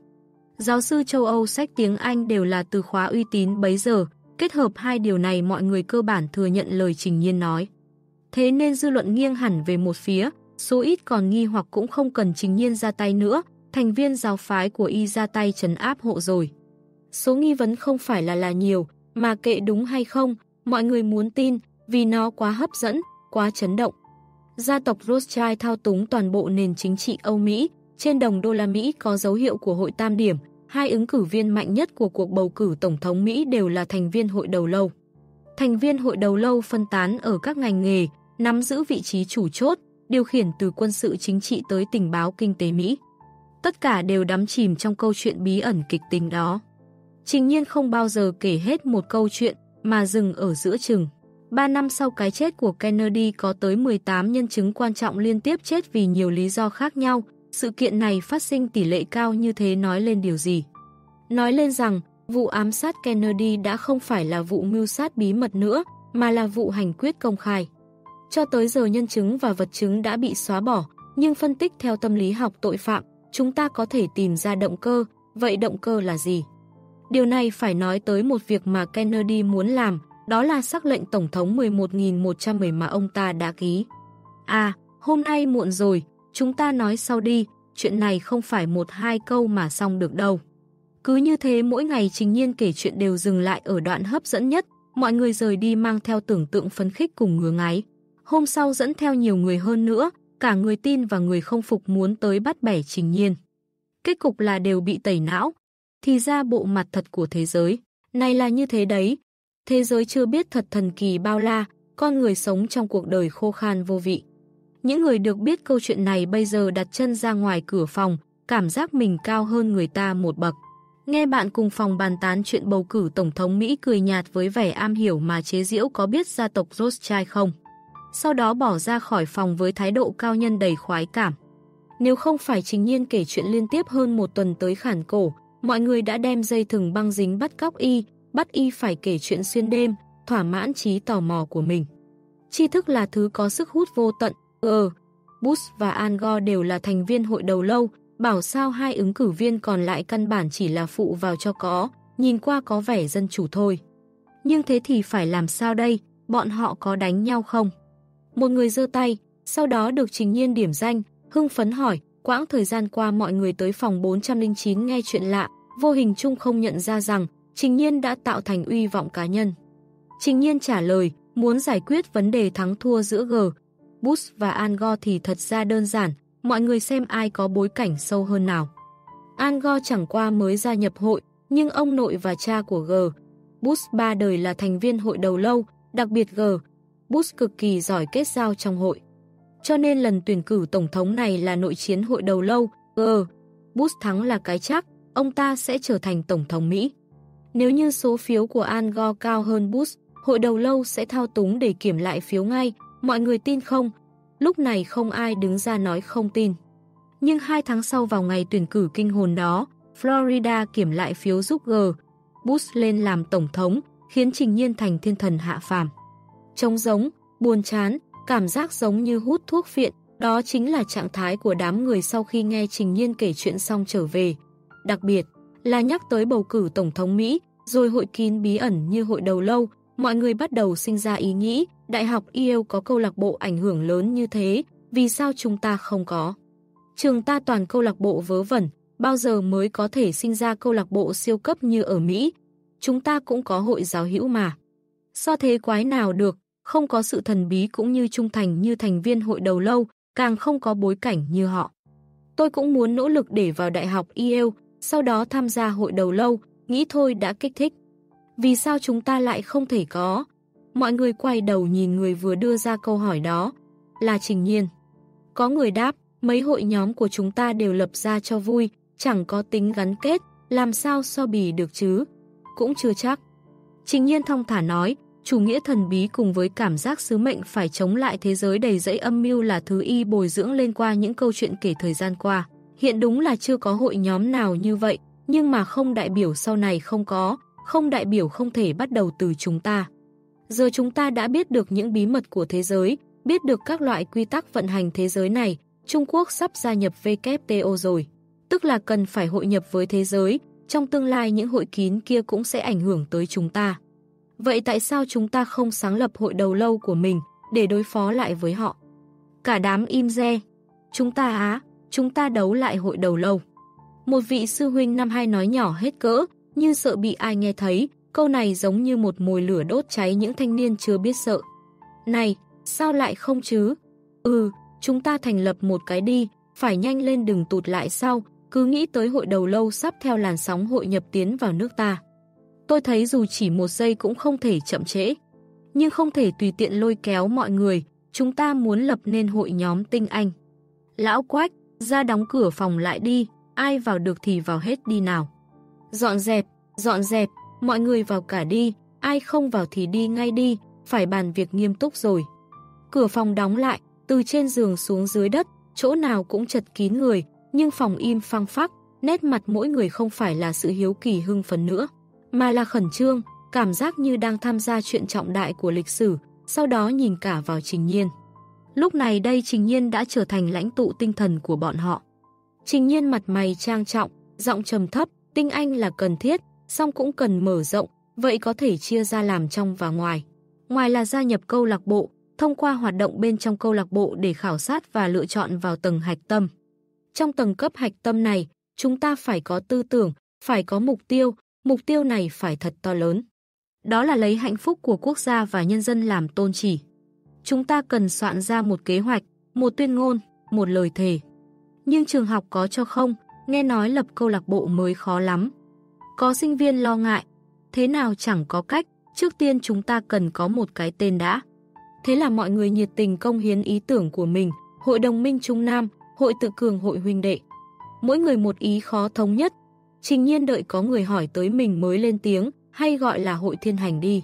Speaker 1: Giáo sư châu Âu sách tiếng Anh đều là từ khóa uy tín bấy giờ, kết hợp hai điều này mọi người cơ bản thừa nhận lời Trình Nhiên nói. Thế nên dư luận nghiêng hẳn về một phía, số ít còn nghi hoặc cũng không cần Trình Nhiên ra tay nữa, thành viên giáo phái của y ra tay trấn áp hộ rồi. Số nghi vấn không phải là là nhiều, mà kệ đúng hay không, mọi người muốn tin vì nó quá hấp dẫn, quá chấn động. Gia tộc Rothschild thao túng toàn bộ nền chính trị Âu Mỹ, trên đồng đô la Mỹ có dấu hiệu của hội tam điểm, hai ứng cử viên mạnh nhất của cuộc bầu cử Tổng thống Mỹ đều là thành viên hội đầu lâu. Thành viên hội đầu lâu phân tán ở các ngành nghề, nắm giữ vị trí chủ chốt, điều khiển từ quân sự chính trị tới tình báo kinh tế Mỹ. Tất cả đều đắm chìm trong câu chuyện bí ẩn kịch tính đó. Trình nhiên không bao giờ kể hết một câu chuyện mà dừng ở giữa chừng. Ba năm sau cái chết của Kennedy có tới 18 nhân chứng quan trọng liên tiếp chết vì nhiều lý do khác nhau. Sự kiện này phát sinh tỷ lệ cao như thế nói lên điều gì? Nói lên rằng, vụ ám sát Kennedy đã không phải là vụ mưu sát bí mật nữa, mà là vụ hành quyết công khai. Cho tới giờ nhân chứng và vật chứng đã bị xóa bỏ, nhưng phân tích theo tâm lý học tội phạm, chúng ta có thể tìm ra động cơ, vậy động cơ là gì? Điều này phải nói tới một việc mà Kennedy muốn làm, đó là sắc lệnh Tổng thống 11.110 mà ông ta đã ký. À, hôm nay muộn rồi, chúng ta nói sau đi, chuyện này không phải một hai câu mà xong được đâu. Cứ như thế mỗi ngày trình nhiên kể chuyện đều dừng lại ở đoạn hấp dẫn nhất, mọi người rời đi mang theo tưởng tượng phấn khích cùng ngứa ngáy. Hôm sau dẫn theo nhiều người hơn nữa, cả người tin và người không phục muốn tới bắt bẻ trình nhiên. Kết cục là đều bị tẩy não, thì ra bộ mặt thật của thế giới. Này là như thế đấy. Thế giới chưa biết thật thần kỳ bao la, con người sống trong cuộc đời khô khan vô vị. Những người được biết câu chuyện này bây giờ đặt chân ra ngoài cửa phòng, cảm giác mình cao hơn người ta một bậc. Nghe bạn cùng phòng bàn tán chuyện bầu cử Tổng thống Mỹ cười nhạt với vẻ am hiểu mà chế diễu có biết gia tộc Rothschild không? Sau đó bỏ ra khỏi phòng với thái độ cao nhân đầy khoái cảm. Nếu không phải chính nhiên kể chuyện liên tiếp hơn một tuần tới khản cổ, mọi người đã đem dây thừng băng dính bắt cóc y, bắt y phải kể chuyện xuyên đêm, thỏa mãn trí tò mò của mình. Tri thức là thứ có sức hút vô tận, ờ, Bush và Al Gore đều là thành viên hội đầu lâu, bảo sao hai ứng cử viên còn lại căn bản chỉ là phụ vào cho có, nhìn qua có vẻ dân chủ thôi. Nhưng thế thì phải làm sao đây, bọn họ có đánh nhau không? Một người giơ tay, sau đó được trình nhiên điểm danh, hưng phấn hỏi, quãng thời gian qua mọi người tới phòng 409 nghe chuyện lạ, vô hình chung không nhận ra rằng Trình Nhiên đã tạo thành uy vọng cá nhân. Trình Nhiên trả lời, muốn giải quyết vấn đề thắng thua giữa G, Bush và Angor thì thật ra đơn giản, mọi người xem ai có bối cảnh sâu hơn nào. Angor chẳng qua mới gia nhập hội, nhưng ông nội và cha của G, Bush ba đời là thành viên hội đầu lâu, đặc biệt G, Bush cực kỳ giỏi kết giao trong hội. Cho nên lần tuyển cử tổng thống này là nội chiến hội đầu lâu, G, Bush thắng là cái chắc, ông ta sẽ trở thành tổng thống Mỹ. Nếu như số phiếu của Al Gore cao hơn Bush, hội đầu lâu sẽ thao túng để kiểm lại phiếu ngay, mọi người tin không? Lúc này không ai đứng ra nói không tin. Nhưng hai tháng sau vào ngày tuyển cử kinh hồn đó, Florida kiểm lại phiếu giúp G. Bush lên làm tổng thống, khiến Trình Nhiên thành thiên thần hạ phàm. Trông giống, buồn chán, cảm giác giống như hút thuốc phiện, đó chính là trạng thái của đám người sau khi nghe Trình Nhiên kể chuyện xong trở về. Đặc biệt là nhắc tới bầu cử Tổng thống Mỹ, rồi hội kín bí ẩn như hội đầu lâu, mọi người bắt đầu sinh ra ý nghĩ, Đại học Yale có câu lạc bộ ảnh hưởng lớn như thế, vì sao chúng ta không có? Trường ta toàn câu lạc bộ vớ vẩn, bao giờ mới có thể sinh ra câu lạc bộ siêu cấp như ở Mỹ. Chúng ta cũng có hội giáo hữu mà. So thế quái nào được, không có sự thần bí cũng như trung thành như thành viên hội đầu lâu, càng không có bối cảnh như họ. Tôi cũng muốn nỗ lực để vào đại học Yale, sau đó tham gia hội đầu lâu, nghĩ thôi đã kích thích. Vì sao chúng ta lại không thể có? Mọi người quay đầu nhìn người vừa đưa ra câu hỏi đó, là Trình Nhiên. Có người đáp, mấy hội nhóm của chúng ta đều lập ra cho vui, chẳng có tính gắn kết, làm sao so bì được chứ? Cũng chưa chắc. Trình Nhiên thong thả nói, chủ nghĩa thần bí cùng với cảm giác sứ mệnh phải chống lại thế giới đầy rẫy âm mưu là thứ y bồi dưỡng lên qua những câu chuyện kể thời gian qua. Hiện đúng là chưa có hội nhóm nào như vậy, nhưng mà không đại biểu sau này không có, không đại biểu không thể bắt đầu từ chúng ta. Giờ chúng ta đã biết được những bí mật của thế giới, biết được các loại quy tắc vận hành thế giới này, Trung Quốc sắp gia nhập WTO rồi. Tức là cần phải hội nhập với thế giới, trong tương lai những hội kín kia cũng sẽ ảnh hưởng tới chúng ta. Vậy tại sao chúng ta không sáng lập hội đầu lâu của mình để đối phó lại với họ? Cả đám im re. Chúng ta á, chúng ta đấu lại hội đầu lâu. Một vị sư huynh năm hai nói nhỏ hết cỡ, như sợ bị ai nghe thấy, câu này giống như một mồi lửa đốt cháy những thanh niên chưa biết sợ. Này, sao lại không chứ? Ừ, chúng ta thành lập một cái đi, phải nhanh lên đừng tụt lại sau, cứ nghĩ tới hội đầu lâu sắp theo làn sóng hội nhập tiến vào nước ta. Tôi thấy dù chỉ một giây cũng không thể chậm trễ, nhưng không thể tùy tiện lôi kéo mọi người, chúng ta muốn lập nên hội nhóm tinh anh. Lão Quách, ra đóng cửa phòng lại đi, ai vào được thì vào hết đi nào. Dọn dẹp, dọn dẹp, mọi người vào cả đi, ai không vào thì đi ngay đi, phải bàn việc nghiêm túc rồi. Cửa phòng đóng lại, từ trên giường xuống dưới đất, chỗ nào cũng chật kín người, nhưng phòng im phăng phắc, nét mặt mỗi người không phải là sự hiếu kỳ hưng phấn nữa, mà là khẩn trương, cảm giác như đang tham gia chuyện trọng đại của lịch sử, sau đó nhìn cả vào Trình Nhiên. Lúc này đây Trình Nhiên đã trở thành lãnh tụ tinh thần của bọn họ. Trình Nhiên mặt mày trang trọng, giọng trầm thấp, tinh anh là cần thiết, song cũng cần mở rộng, vậy có thể chia ra làm trong và ngoài. Ngoài là gia nhập câu lạc bộ, thông qua hoạt động bên trong câu lạc bộ để khảo sát và lựa chọn vào tầng hạch tâm. Trong tầng cấp hạch tâm này, chúng ta phải có tư tưởng, phải có mục tiêu, mục tiêu này phải thật to lớn. Đó là lấy hạnh phúc của quốc gia và nhân dân làm tôn chỉ. Chúng ta cần soạn ra một kế hoạch, một tuyên ngôn, một lời thề. Nhưng trường học có cho không, nghe nói lập câu lạc bộ mới khó lắm. Có sinh viên lo ngại, thế nào chẳng có cách, trước tiên chúng ta cần có một cái tên đã. Thế là mọi người nhiệt tình công hiến ý tưởng của mình, Hội đồng minh Trung Nam, Hội tự cường hội huynh đệ. Mỗi người một ý khó thống nhất. Trình nhiên đợi có người hỏi tới mình mới lên tiếng, hay gọi là hội thiên hành đi.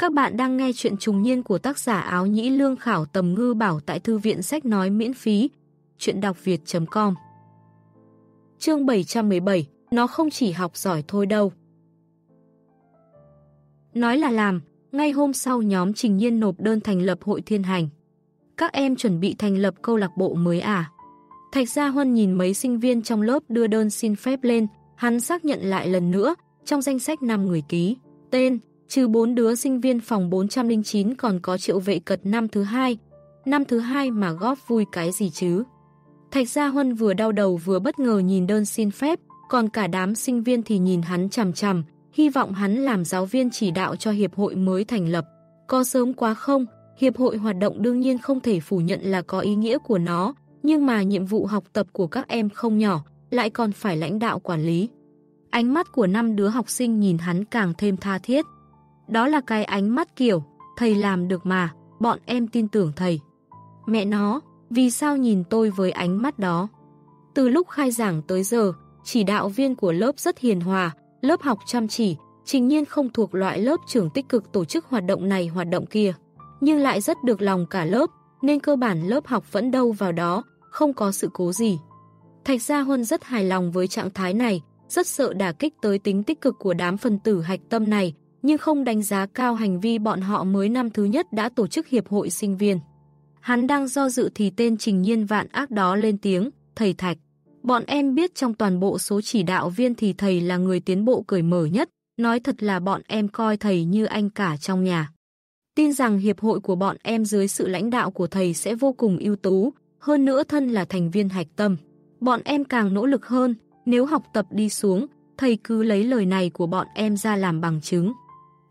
Speaker 1: Các bạn đang nghe chuyện trùng niên của tác giả áo nhĩ lương khảo tầm ngư bảo tại thư viện sách nói miễn phí. Chuyện đọc việt.com Chương 717 Nó không chỉ học giỏi thôi đâu. Nói là làm, ngay hôm sau nhóm Trình Nhiên nộp đơn thành lập hội thiên hành. Các em chuẩn bị thành lập câu lạc bộ mới à? Thạch Gia Huân nhìn mấy sinh viên trong lớp đưa đơn xin phép lên, hắn xác nhận lại lần nữa, trong danh sách 5 người ký. Tên, trừ 4 đứa sinh viên phòng 409 còn có triệu vệ cật năm thứ hai. Năm thứ hai mà góp vui cái gì chứ? Thạch Gia Huân vừa đau đầu vừa bất ngờ nhìn đơn xin phép, còn cả đám sinh viên thì nhìn hắn chằm chằm, hy vọng hắn làm giáo viên chỉ đạo cho hiệp hội mới thành lập. Có sớm quá không? Hiệp hội hoạt động đương nhiên không thể phủ nhận là có ý nghĩa của nó, nhưng mà nhiệm vụ học tập của các em không nhỏ, lại còn phải lãnh đạo quản lý. Ánh mắt của năm đứa học sinh nhìn hắn càng thêm tha thiết. Đó là cái ánh mắt kiểu, thầy làm được mà, bọn em tin tưởng thầy. Mẹ nó, vì sao nhìn tôi với ánh mắt đó? Từ lúc khai giảng tới giờ, chỉ đạo viên của lớp rất hiền hòa, lớp học chăm chỉ, trình nhiên không thuộc loại lớp trưởng tích cực tổ chức hoạt động này hoạt động kia, nhưng lại rất được lòng cả lớp, nên cơ bản lớp học vẫn đâu vào đó, không có sự cố gì. Thạch Gia Huân rất hài lòng với trạng thái này, rất sợ đả kích tới tính tích cực của đám phần tử hạch tâm này, nhưng không đánh giá cao hành vi bọn họ mới năm thứ nhất đã tổ chức hiệp hội sinh viên. Hắn đang do dự thì tên trình nhiên vạn ác đó lên tiếng, thầy Thạch. Bọn em biết trong toàn bộ số chỉ đạo viên thì thầy là người tiến bộ cởi mở nhất, nói thật là bọn em coi thầy như anh cả trong nhà. tin rằng hiệp hội của bọn em dưới sự lãnh đạo của thầy sẽ vô cùng ưu tú, hơn nữa thân là thành viên hạch tâm. Bọn em càng nỗ lực hơn, nếu học tập đi xuống, thầy cứ lấy lời này của bọn em ra làm bằng chứng.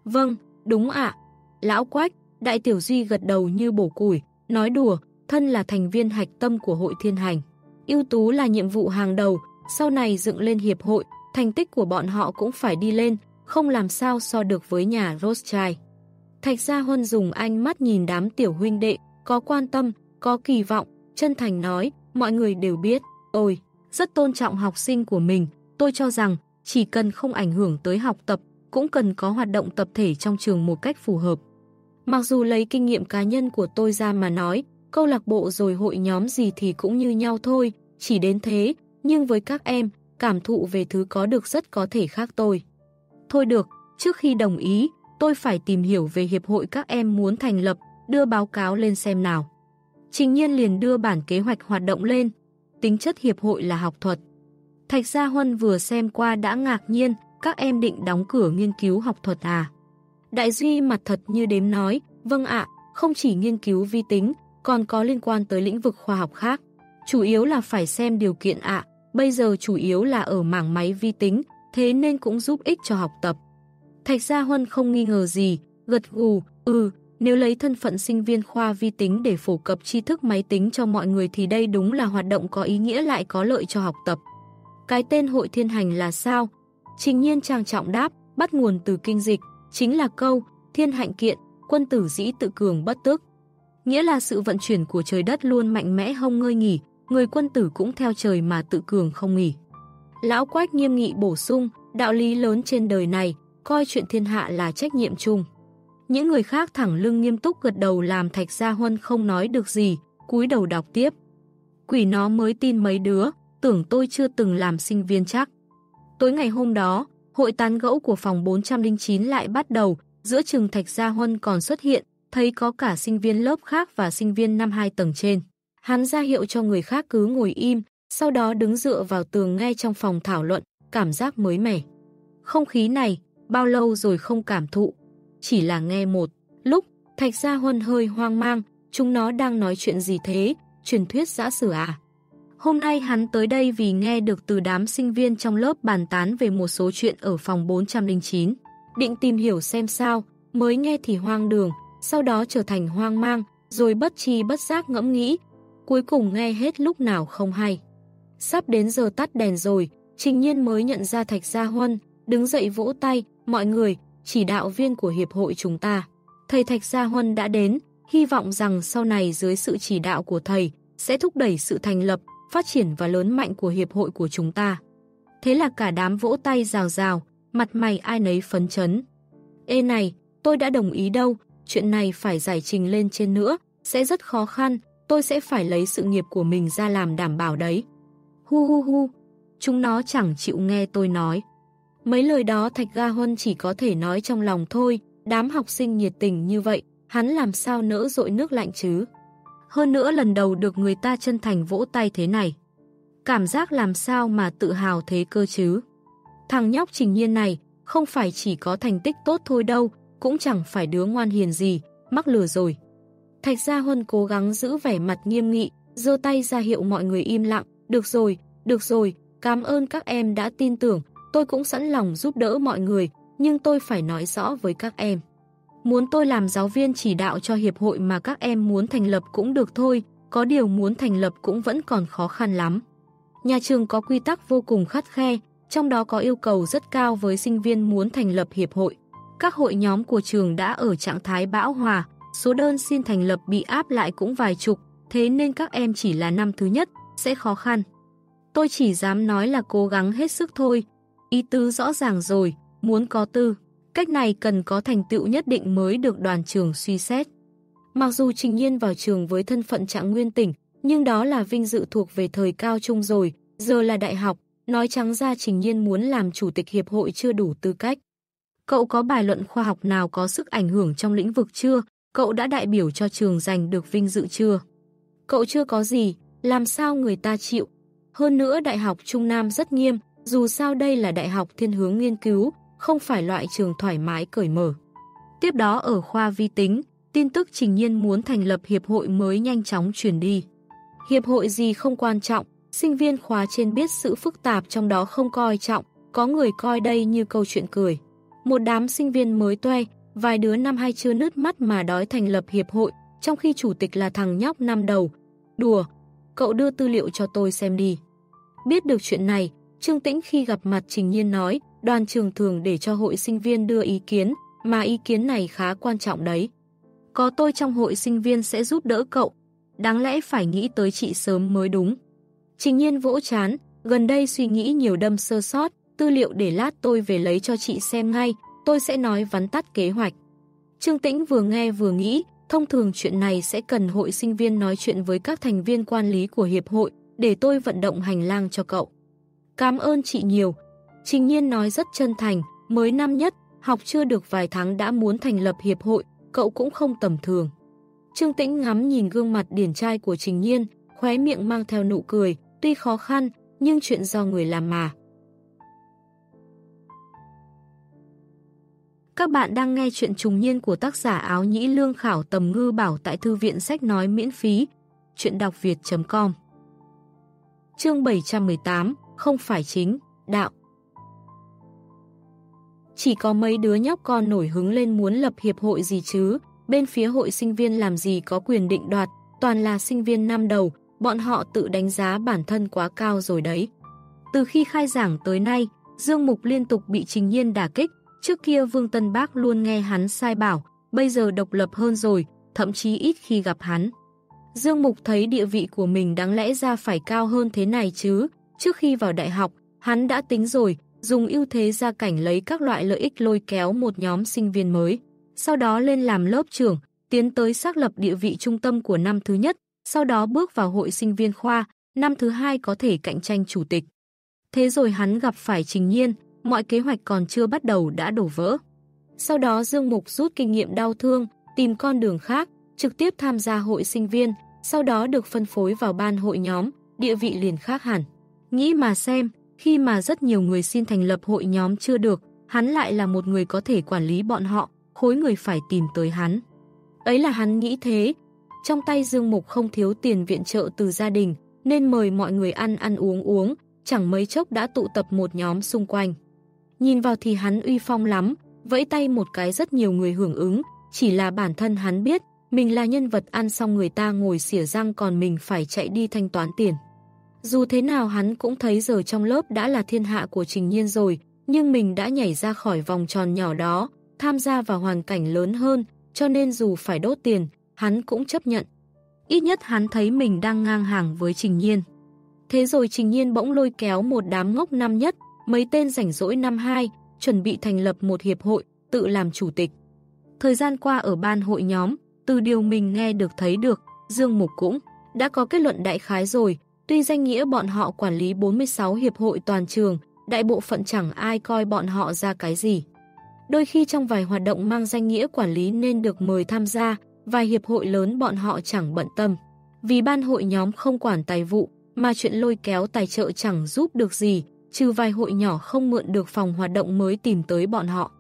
Speaker 1: Vâng, đúng ạ. Lão Quách, Đại Tiểu Duy gật đầu như bổ củi, nói đùa, thân là thành viên hạch tâm của hội thiên hành. ưu tú là nhiệm vụ hàng đầu, sau này dựng lên hiệp hội, thành tích của bọn họ cũng phải đi lên, không làm sao so được với nhà Rothschild. Thạch Gia Huân dùng ánh mắt nhìn đám tiểu huynh đệ, có quan tâm, có kỳ vọng, chân thành nói, mọi người đều biết, ôi, rất tôn trọng học sinh của mình, tôi cho rằng chỉ cần không ảnh hưởng tới học tập, cũng cần có hoạt động tập thể trong trường một cách phù hợp. Mặc dù lấy kinh nghiệm cá nhân của tôi ra mà nói, câu lạc bộ rồi hội nhóm gì thì cũng như nhau thôi, chỉ đến thế, nhưng với các em, cảm thụ về thứ có được rất có thể khác tôi. Thôi được, trước khi đồng ý, tôi phải tìm hiểu về hiệp hội các em muốn thành lập, đưa báo cáo lên xem nào. Trình nhiên liền đưa bản kế hoạch hoạt động lên. Tính chất hiệp hội là học thuật. Thạch Gia Huân vừa xem qua đã ngạc nhiên, các em định đóng cửa nghiên cứu học thuật à. Đại Duy mặt thật như đếm nói, vâng ạ, không chỉ nghiên cứu vi tính, còn có liên quan tới lĩnh vực khoa học khác. Chủ yếu là phải xem điều kiện ạ, bây giờ chủ yếu là ở mảng máy vi tính, thế nên cũng giúp ích cho học tập. Thạch Gia Huân không nghi ngờ gì, gật gù, ừ, nếu lấy thân phận sinh viên khoa vi tính để phổ cập tri thức máy tính cho mọi người thì đây đúng là hoạt động có ý nghĩa lại có lợi cho học tập. Cái tên hội thiên hành là sao? Trình nhiên trang trọng đáp, bắt nguồn từ kinh dịch, chính là câu, thiên hạnh kiện, quân tử dĩ tự cường bất tức. Nghĩa là sự vận chuyển của trời đất luôn mạnh mẽ không ngơi nghỉ, người quân tử cũng theo trời mà tự cường không nghỉ. Lão Quách nghiêm nghị bổ sung, đạo lý lớn trên đời này, coi chuyện thiên hạ là trách nhiệm chung. Những người khác thẳng lưng nghiêm túc gật đầu làm Thạch Gia Huân không nói được gì, cúi đầu đọc tiếp. Quỷ nó mới tin mấy đứa, tưởng tôi chưa từng làm sinh viên chắc. Tối ngày hôm đó, hội tán gẫu của phòng 409 lại bắt đầu, giữa trường Thạch Gia Huân còn xuất hiện, thấy có cả sinh viên lớp khác và sinh viên năm hai tầng trên. Hắn ra hiệu cho người khác cứ ngồi im, sau đó đứng dựa vào tường ngay trong phòng thảo luận, cảm giác mới mẻ. Không khí này, bao lâu rồi không cảm thụ. Chỉ là nghe một, lúc, Thạch Gia Huân hơi hoang mang, chúng nó đang nói chuyện gì thế, truyền thuyết giã sử à? Hôm nay hắn tới đây vì nghe được từ đám sinh viên trong lớp bàn tán về một số chuyện ở phòng 409. Định tìm hiểu xem sao, mới nghe thì hoang đường, sau đó trở thành hoang mang, rồi bất chi bất giác ngẫm nghĩ, cuối cùng nghe hết lúc nào không hay. Sắp đến giờ tắt đèn rồi, Trình Nhiên mới nhận ra Thạch Gia Huân, đứng dậy vỗ tay, mọi người, chỉ đạo viên của hiệp hội chúng ta. Thầy Thạch Gia Huân đã đến, hy vọng rằng sau này dưới sự chỉ đạo của thầy, sẽ thúc đẩy sự thành lập, phát triển và lớn mạnh của hiệp hội của chúng ta. Thế là cả đám vỗ tay rào rào, mặt mày ai nấy phấn chấn. Ê này, tôi đã đồng ý đâu, chuyện này phải giải trình lên trên nữa, sẽ rất khó khăn, tôi sẽ phải lấy sự nghiệp của mình ra làm đảm bảo đấy. Hu hu hu, chúng nó chẳng chịu nghe tôi nói. Mấy lời đó Thạch Ga Huân chỉ có thể nói trong lòng thôi, đám học sinh nhiệt tình như vậy, hắn làm sao nỡ dội nước lạnh chứ. Hơn nữa lần đầu được người ta chân thành vỗ tay thế này. Cảm giác làm sao mà tự hào thế cơ chứ. Thằng nhóc trình nhiên này không phải chỉ có thành tích tốt thôi đâu, cũng chẳng phải đứa ngoan hiền gì, mắc lừa rồi. Thạch Gia Huân cố gắng giữ vẻ mặt nghiêm nghị, giơ tay ra hiệu mọi người im lặng, được rồi, được rồi, cảm ơn các em đã tin tưởng, tôi cũng sẵn lòng giúp đỡ mọi người, nhưng tôi phải nói rõ với các em. Muốn tôi làm giáo viên chỉ đạo cho hiệp hội mà các em muốn thành lập cũng được thôi, có điều muốn thành lập cũng vẫn còn khó khăn lắm. Nhà trường có quy tắc vô cùng khắt khe, trong đó có yêu cầu rất cao với sinh viên muốn thành lập hiệp hội. Các hội nhóm của trường đã ở trạng thái bão hòa, số đơn xin thành lập bị áp lại cũng vài chục, thế nên các em chỉ là năm thứ nhất, sẽ khó khăn. Tôi chỉ dám nói là cố gắng hết sức thôi. Ý tứ rõ ràng rồi, muốn có tư. Cách này cần có thành tựu nhất định mới được đoàn trường suy xét. Mặc dù Trình Nhiên vào trường với thân phận trạng nguyên tỉnh, nhưng đó là vinh dự thuộc về thời cao trung rồi, giờ là đại học, nói trắng ra Trình Nhiên muốn làm chủ tịch hiệp hội chưa đủ tư cách. Cậu có bài luận khoa học nào có sức ảnh hưởng trong lĩnh vực chưa? Cậu đã đại biểu cho trường giành được vinh dự chưa? Cậu chưa có gì, làm sao người ta chịu? Hơn nữa Đại học Trung Nam rất nghiêm, dù sao đây là đại học thiên hướng nghiên cứu, không phải loại trường thoải mái cởi mở. Tiếp đó ở khoa vi tính, tin tức Trình Nhiên muốn thành lập hiệp hội mới nhanh chóng truyền đi. Hiệp hội gì không quan trọng, sinh viên khóa trên biết sự phức tạp trong đó không coi trọng, có người coi đây như câu chuyện cười. Một đám sinh viên mới toe, vài đứa năm hai chưa nứt mắt mà đói thành lập hiệp hội, trong khi chủ tịch là thằng nhóc năm đầu. Đùa, cậu đưa tư liệu cho tôi xem đi. Biết được chuyện này, Trương Tĩnh khi gặp mặt Trình Nhiên nói, đoàn trường thường để cho hội sinh viên đưa ý kiến, mà ý kiến này khá quan trọng đấy. Có tôi trong hội sinh viên sẽ giúp đỡ cậu, đáng lẽ phải nghĩ tới chị sớm mới đúng. Trình Nhiên vỗ chán, gần đây suy nghĩ nhiều đâm sơ sót, tư liệu để lát tôi về lấy cho chị xem ngay, tôi sẽ nói vắn tắt kế hoạch. Trương Tĩnh vừa nghe vừa nghĩ, thông thường chuyện này sẽ cần hội sinh viên nói chuyện với các thành viên quan lý của hiệp hội, để tôi vận động hành lang cho cậu. Cảm ơn chị nhiều. Trình Nhiên nói rất chân thành, mới năm nhất, học chưa được vài tháng đã muốn thành lập hiệp hội, cậu cũng không tầm thường. Trương Tĩnh ngắm nhìn gương mặt điển trai của Trình Nhiên, khóe miệng mang theo nụ cười, tuy khó khăn, nhưng chuyện do người làm mà. Các bạn đang nghe chuyện trùng niên của tác giả áo nhĩ lương khảo tầm ngư bảo tại thư viện sách nói miễn phí. Chuyện đọc việt.com Chương 718 Không phải chính, đạo chỉ có mấy đứa nhóc con nổi hứng lên muốn lập hiệp hội gì chứ, bên phía hội sinh viên làm gì có quyền định đoạt, toàn là sinh viên năm đầu, bọn họ tự đánh giá bản thân quá cao rồi đấy. Từ khi khai giảng tới nay, Dương Mục liên tục bị Trình Nhiên đả kích, trước kia Vương Tân Bác luôn nghe hắn sai bảo, bây giờ độc lập hơn rồi, thậm chí ít khi gặp hắn. Dương Mục thấy địa vị của mình đáng lẽ ra phải cao hơn thế này chứ, trước khi vào đại học, hắn đã tính rồi, dùng ưu thế gia cảnh lấy các loại lợi ích lôi kéo một nhóm sinh viên mới, sau đó lên làm lớp trưởng, tiến tới xác lập địa vị trung tâm của năm thứ nhất, sau đó bước vào hội sinh viên khoa, năm thứ hai có thể cạnh tranh chủ tịch. Thế rồi hắn gặp phải Trình Nhiên, mọi kế hoạch còn chưa bắt đầu đã đổ vỡ. Sau đó Dương Mục rút kinh nghiệm đau thương, tìm con đường khác, trực tiếp tham gia hội sinh viên, sau đó được phân phối vào ban hội nhóm, địa vị liền khác hẳn. Nghĩ mà xem, khi mà rất nhiều người xin thành lập hội nhóm chưa được, hắn lại là một người có thể quản lý bọn họ, khối người phải tìm tới hắn. Ấy là hắn nghĩ thế, trong tay Dương Mục không thiếu tiền viện trợ từ gia đình, nên mời mọi người ăn ăn uống uống, chẳng mấy chốc đã tụ tập một nhóm xung quanh. Nhìn vào thì hắn uy phong lắm, vẫy tay một cái rất nhiều người hưởng ứng, chỉ là bản thân hắn biết, mình là nhân vật ăn xong người ta ngồi xỉa răng còn mình phải chạy đi thanh toán tiền. Dù thế nào hắn cũng thấy giờ trong lớp đã là thiên hạ của Trình Nhiên rồi, nhưng mình đã nhảy ra khỏi vòng tròn nhỏ đó, tham gia vào hoàn cảnh lớn hơn, cho nên dù phải đốt tiền, hắn cũng chấp nhận. Ít nhất hắn thấy mình đang ngang hàng với Trình Nhiên. Thế rồi Trình Nhiên bỗng lôi kéo một đám ngốc năm nhất, mấy tên rảnh rỗi năm hai, chuẩn bị thành lập một hiệp hội, tự làm chủ tịch. Thời gian qua ở ban hội nhóm, từ điều mình nghe được thấy được, Dương Mục cũng đã có kết luận đại khái rồi, tuy danh nghĩa bọn họ quản lý 46 hiệp hội toàn trường, đại bộ phận chẳng ai coi bọn họ ra cái gì. Đôi khi trong vài hoạt động mang danh nghĩa quản lý nên được mời tham gia, vài hiệp hội lớn bọn họ chẳng bận tâm. Vì ban hội nhóm không quản tài vụ, mà chuyện lôi kéo tài trợ chẳng giúp được gì, trừ vài hội nhỏ không mượn được phòng hoạt động mới tìm tới bọn họ.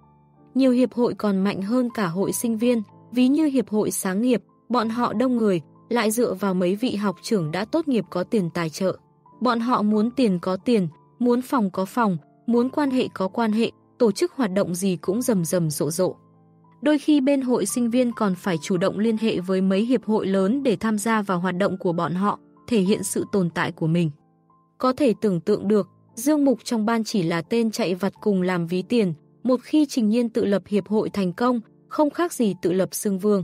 Speaker 1: Nhiều hiệp hội còn mạnh hơn cả hội sinh viên, ví như hiệp hội sáng nghiệp, bọn họ đông người, lại dựa vào mấy vị học trưởng đã tốt nghiệp có tiền tài trợ. Bọn họ muốn tiền có tiền, muốn phòng có phòng, muốn quan hệ có quan hệ, tổ chức hoạt động gì cũng rầm rầm rộ rộ. Đôi khi bên hội sinh viên còn phải chủ động liên hệ với mấy hiệp hội lớn để tham gia vào hoạt động của bọn họ, thể hiện sự tồn tại của mình. Có thể tưởng tượng được, Dương Mục trong ban chỉ là tên chạy vặt cùng làm ví tiền, một khi Trình Nhiên tự lập hiệp hội thành công, không khác gì tự lập xương vương.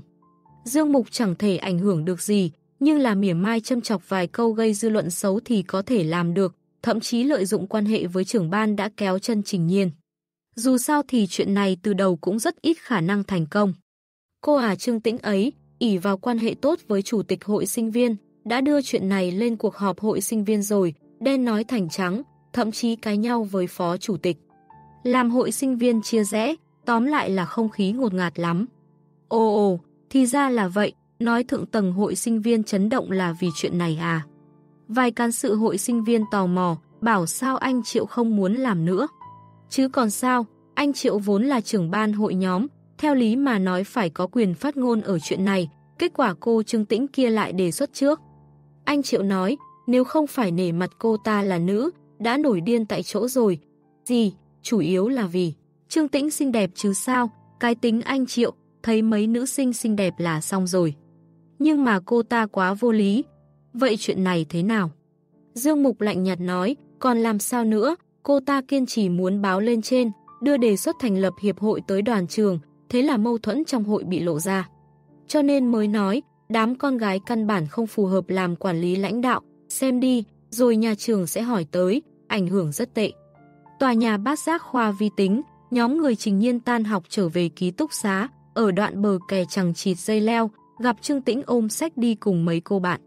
Speaker 1: Dương Mục chẳng thể ảnh hưởng được gì, nhưng là mỉa mai châm chọc vài câu gây dư luận xấu thì có thể làm được, thậm chí lợi dụng quan hệ với trưởng ban đã kéo chân Trình Nhiên. Dù sao thì chuyện này từ đầu cũng rất ít khả năng thành công. Cô à Trương Tĩnh ấy, ỉ vào quan hệ tốt với chủ tịch hội sinh viên, đã đưa chuyện này lên cuộc họp hội sinh viên rồi, đen nói thành trắng, thậm chí cái nhau với phó chủ tịch. Làm hội sinh viên chia rẽ, tóm lại là không khí ngột ngạt lắm. Ồ ồ, thì ra là vậy, nói thượng tầng hội sinh viên chấn động là vì chuyện này à. Vài can sự hội sinh viên tò mò, bảo sao anh Triệu không muốn làm nữa. Chứ còn sao, anh Triệu vốn là trưởng ban hội nhóm, theo lý mà nói phải có quyền phát ngôn ở chuyện này, kết quả cô Trương Tĩnh kia lại đề xuất trước. Anh Triệu nói, nếu không phải nể mặt cô ta là nữ, đã nổi điên tại chỗ rồi. Gì, chủ yếu là vì Trương Tĩnh xinh đẹp chứ sao, cái tính anh Triệu, thấy mấy nữ sinh xinh đẹp là xong rồi. Nhưng mà cô ta quá vô lý. Vậy chuyện này thế nào? Dương Mục lạnh nhạt nói, còn làm sao nữa, cô ta kiên trì muốn báo lên trên, đưa đề xuất thành lập hiệp hội tới đoàn trường, thế là mâu thuẫn trong hội bị lộ ra. Cho nên mới nói, đám con gái căn bản không phù hợp làm quản lý lãnh đạo, xem đi, rồi nhà trường sẽ hỏi tới, ảnh hưởng rất tệ. Tòa nhà bát giác khoa vi tính, nhóm người trình nhiên tan học trở về ký túc xá, ở đoạn bờ kè chẳng chịt dây leo, gặp Trương Tĩnh ôm sách đi cùng mấy cô bạn.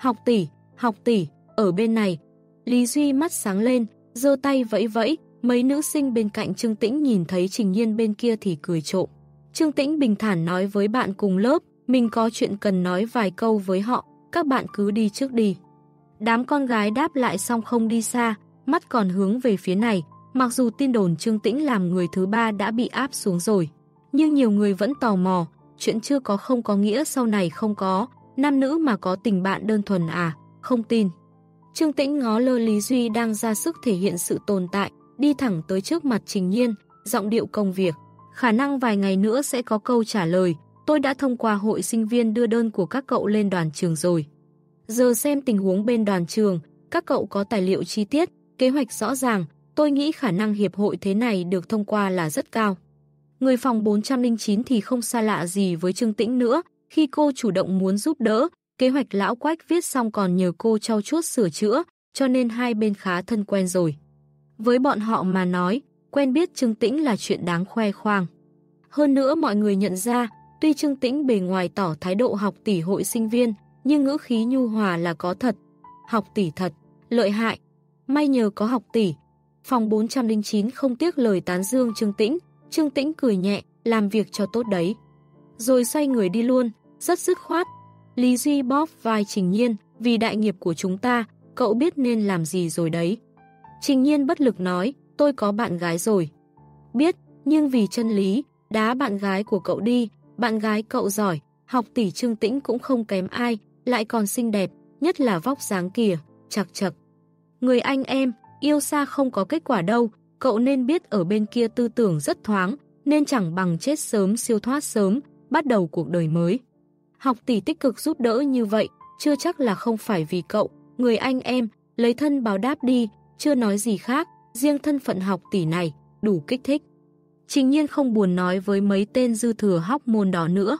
Speaker 1: Học tỷ, học tỷ, ở bên này. Lý Duy mắt sáng lên, giơ tay vẫy vẫy, mấy nữ sinh bên cạnh Trương Tĩnh nhìn thấy Trình Nhiên bên kia thì cười trộm. Trương Tĩnh bình thản nói với bạn cùng lớp, mình có chuyện cần nói vài câu với họ, các bạn cứ đi trước đi. Đám con gái đáp lại xong không đi xa, mắt còn hướng về phía này, mặc dù tin đồn Trương Tĩnh làm người thứ ba đã bị áp xuống rồi. Nhưng nhiều người vẫn tò mò, chuyện chưa có không có nghĩa sau này không có, nam nữ mà có tình bạn đơn thuần à, không tin. Trương Tĩnh ngó lơ Lý Duy đang ra sức thể hiện sự tồn tại, đi thẳng tới trước mặt Trình Nhiên, giọng điệu công việc. Khả năng vài ngày nữa sẽ có câu trả lời, tôi đã thông qua hội sinh viên đưa đơn của các cậu lên đoàn trường rồi. Giờ xem tình huống bên đoàn trường, các cậu có tài liệu chi tiết, kế hoạch rõ ràng, tôi nghĩ khả năng hiệp hội thế này được thông qua là rất cao. Người phòng 409 thì không xa lạ gì với Trương Tĩnh nữa, khi cô chủ động muốn giúp đỡ, kế hoạch lão quách viết xong còn nhờ cô trau chuốt sửa chữa, cho nên hai bên khá thân quen rồi. Với bọn họ mà nói, quen biết Trương Tĩnh là chuyện đáng khoe khoang. Hơn nữa mọi người nhận ra, tuy Trương Tĩnh bề ngoài tỏ thái độ học tỷ hội sinh viên, nhưng ngữ khí nhu hòa là có thật. Học tỷ thật, lợi hại. May nhờ có học tỷ. Phòng 409 không tiếc lời tán dương Trương Tĩnh, Trương Tĩnh cười nhẹ, làm việc cho tốt đấy. Rồi xoay người đi luôn, rất dứt khoát. Lý Duy bóp vai Trình Nhiên, vì đại nghiệp của chúng ta, cậu biết nên làm gì rồi đấy. Trình Nhiên bất lực nói, tôi có bạn gái rồi. Biết, nhưng vì chân lý, đá bạn gái của cậu đi, bạn gái cậu giỏi, học tỷ Trương Tĩnh cũng không kém ai, lại còn xinh đẹp, nhất là vóc dáng kìa, chặt chật. Người anh em, yêu xa không có kết quả đâu, cậu nên biết ở bên kia tư tưởng rất thoáng, nên chẳng bằng chết sớm siêu thoát sớm, bắt đầu cuộc đời mới. Học tỷ tích cực giúp đỡ như vậy, chưa chắc là không phải vì cậu, người anh em, lấy thân báo đáp đi, chưa nói gì khác, riêng thân phận học tỷ này, đủ kích thích. Trình nhiên không buồn nói với mấy tên dư thừa hóc môn đó nữa.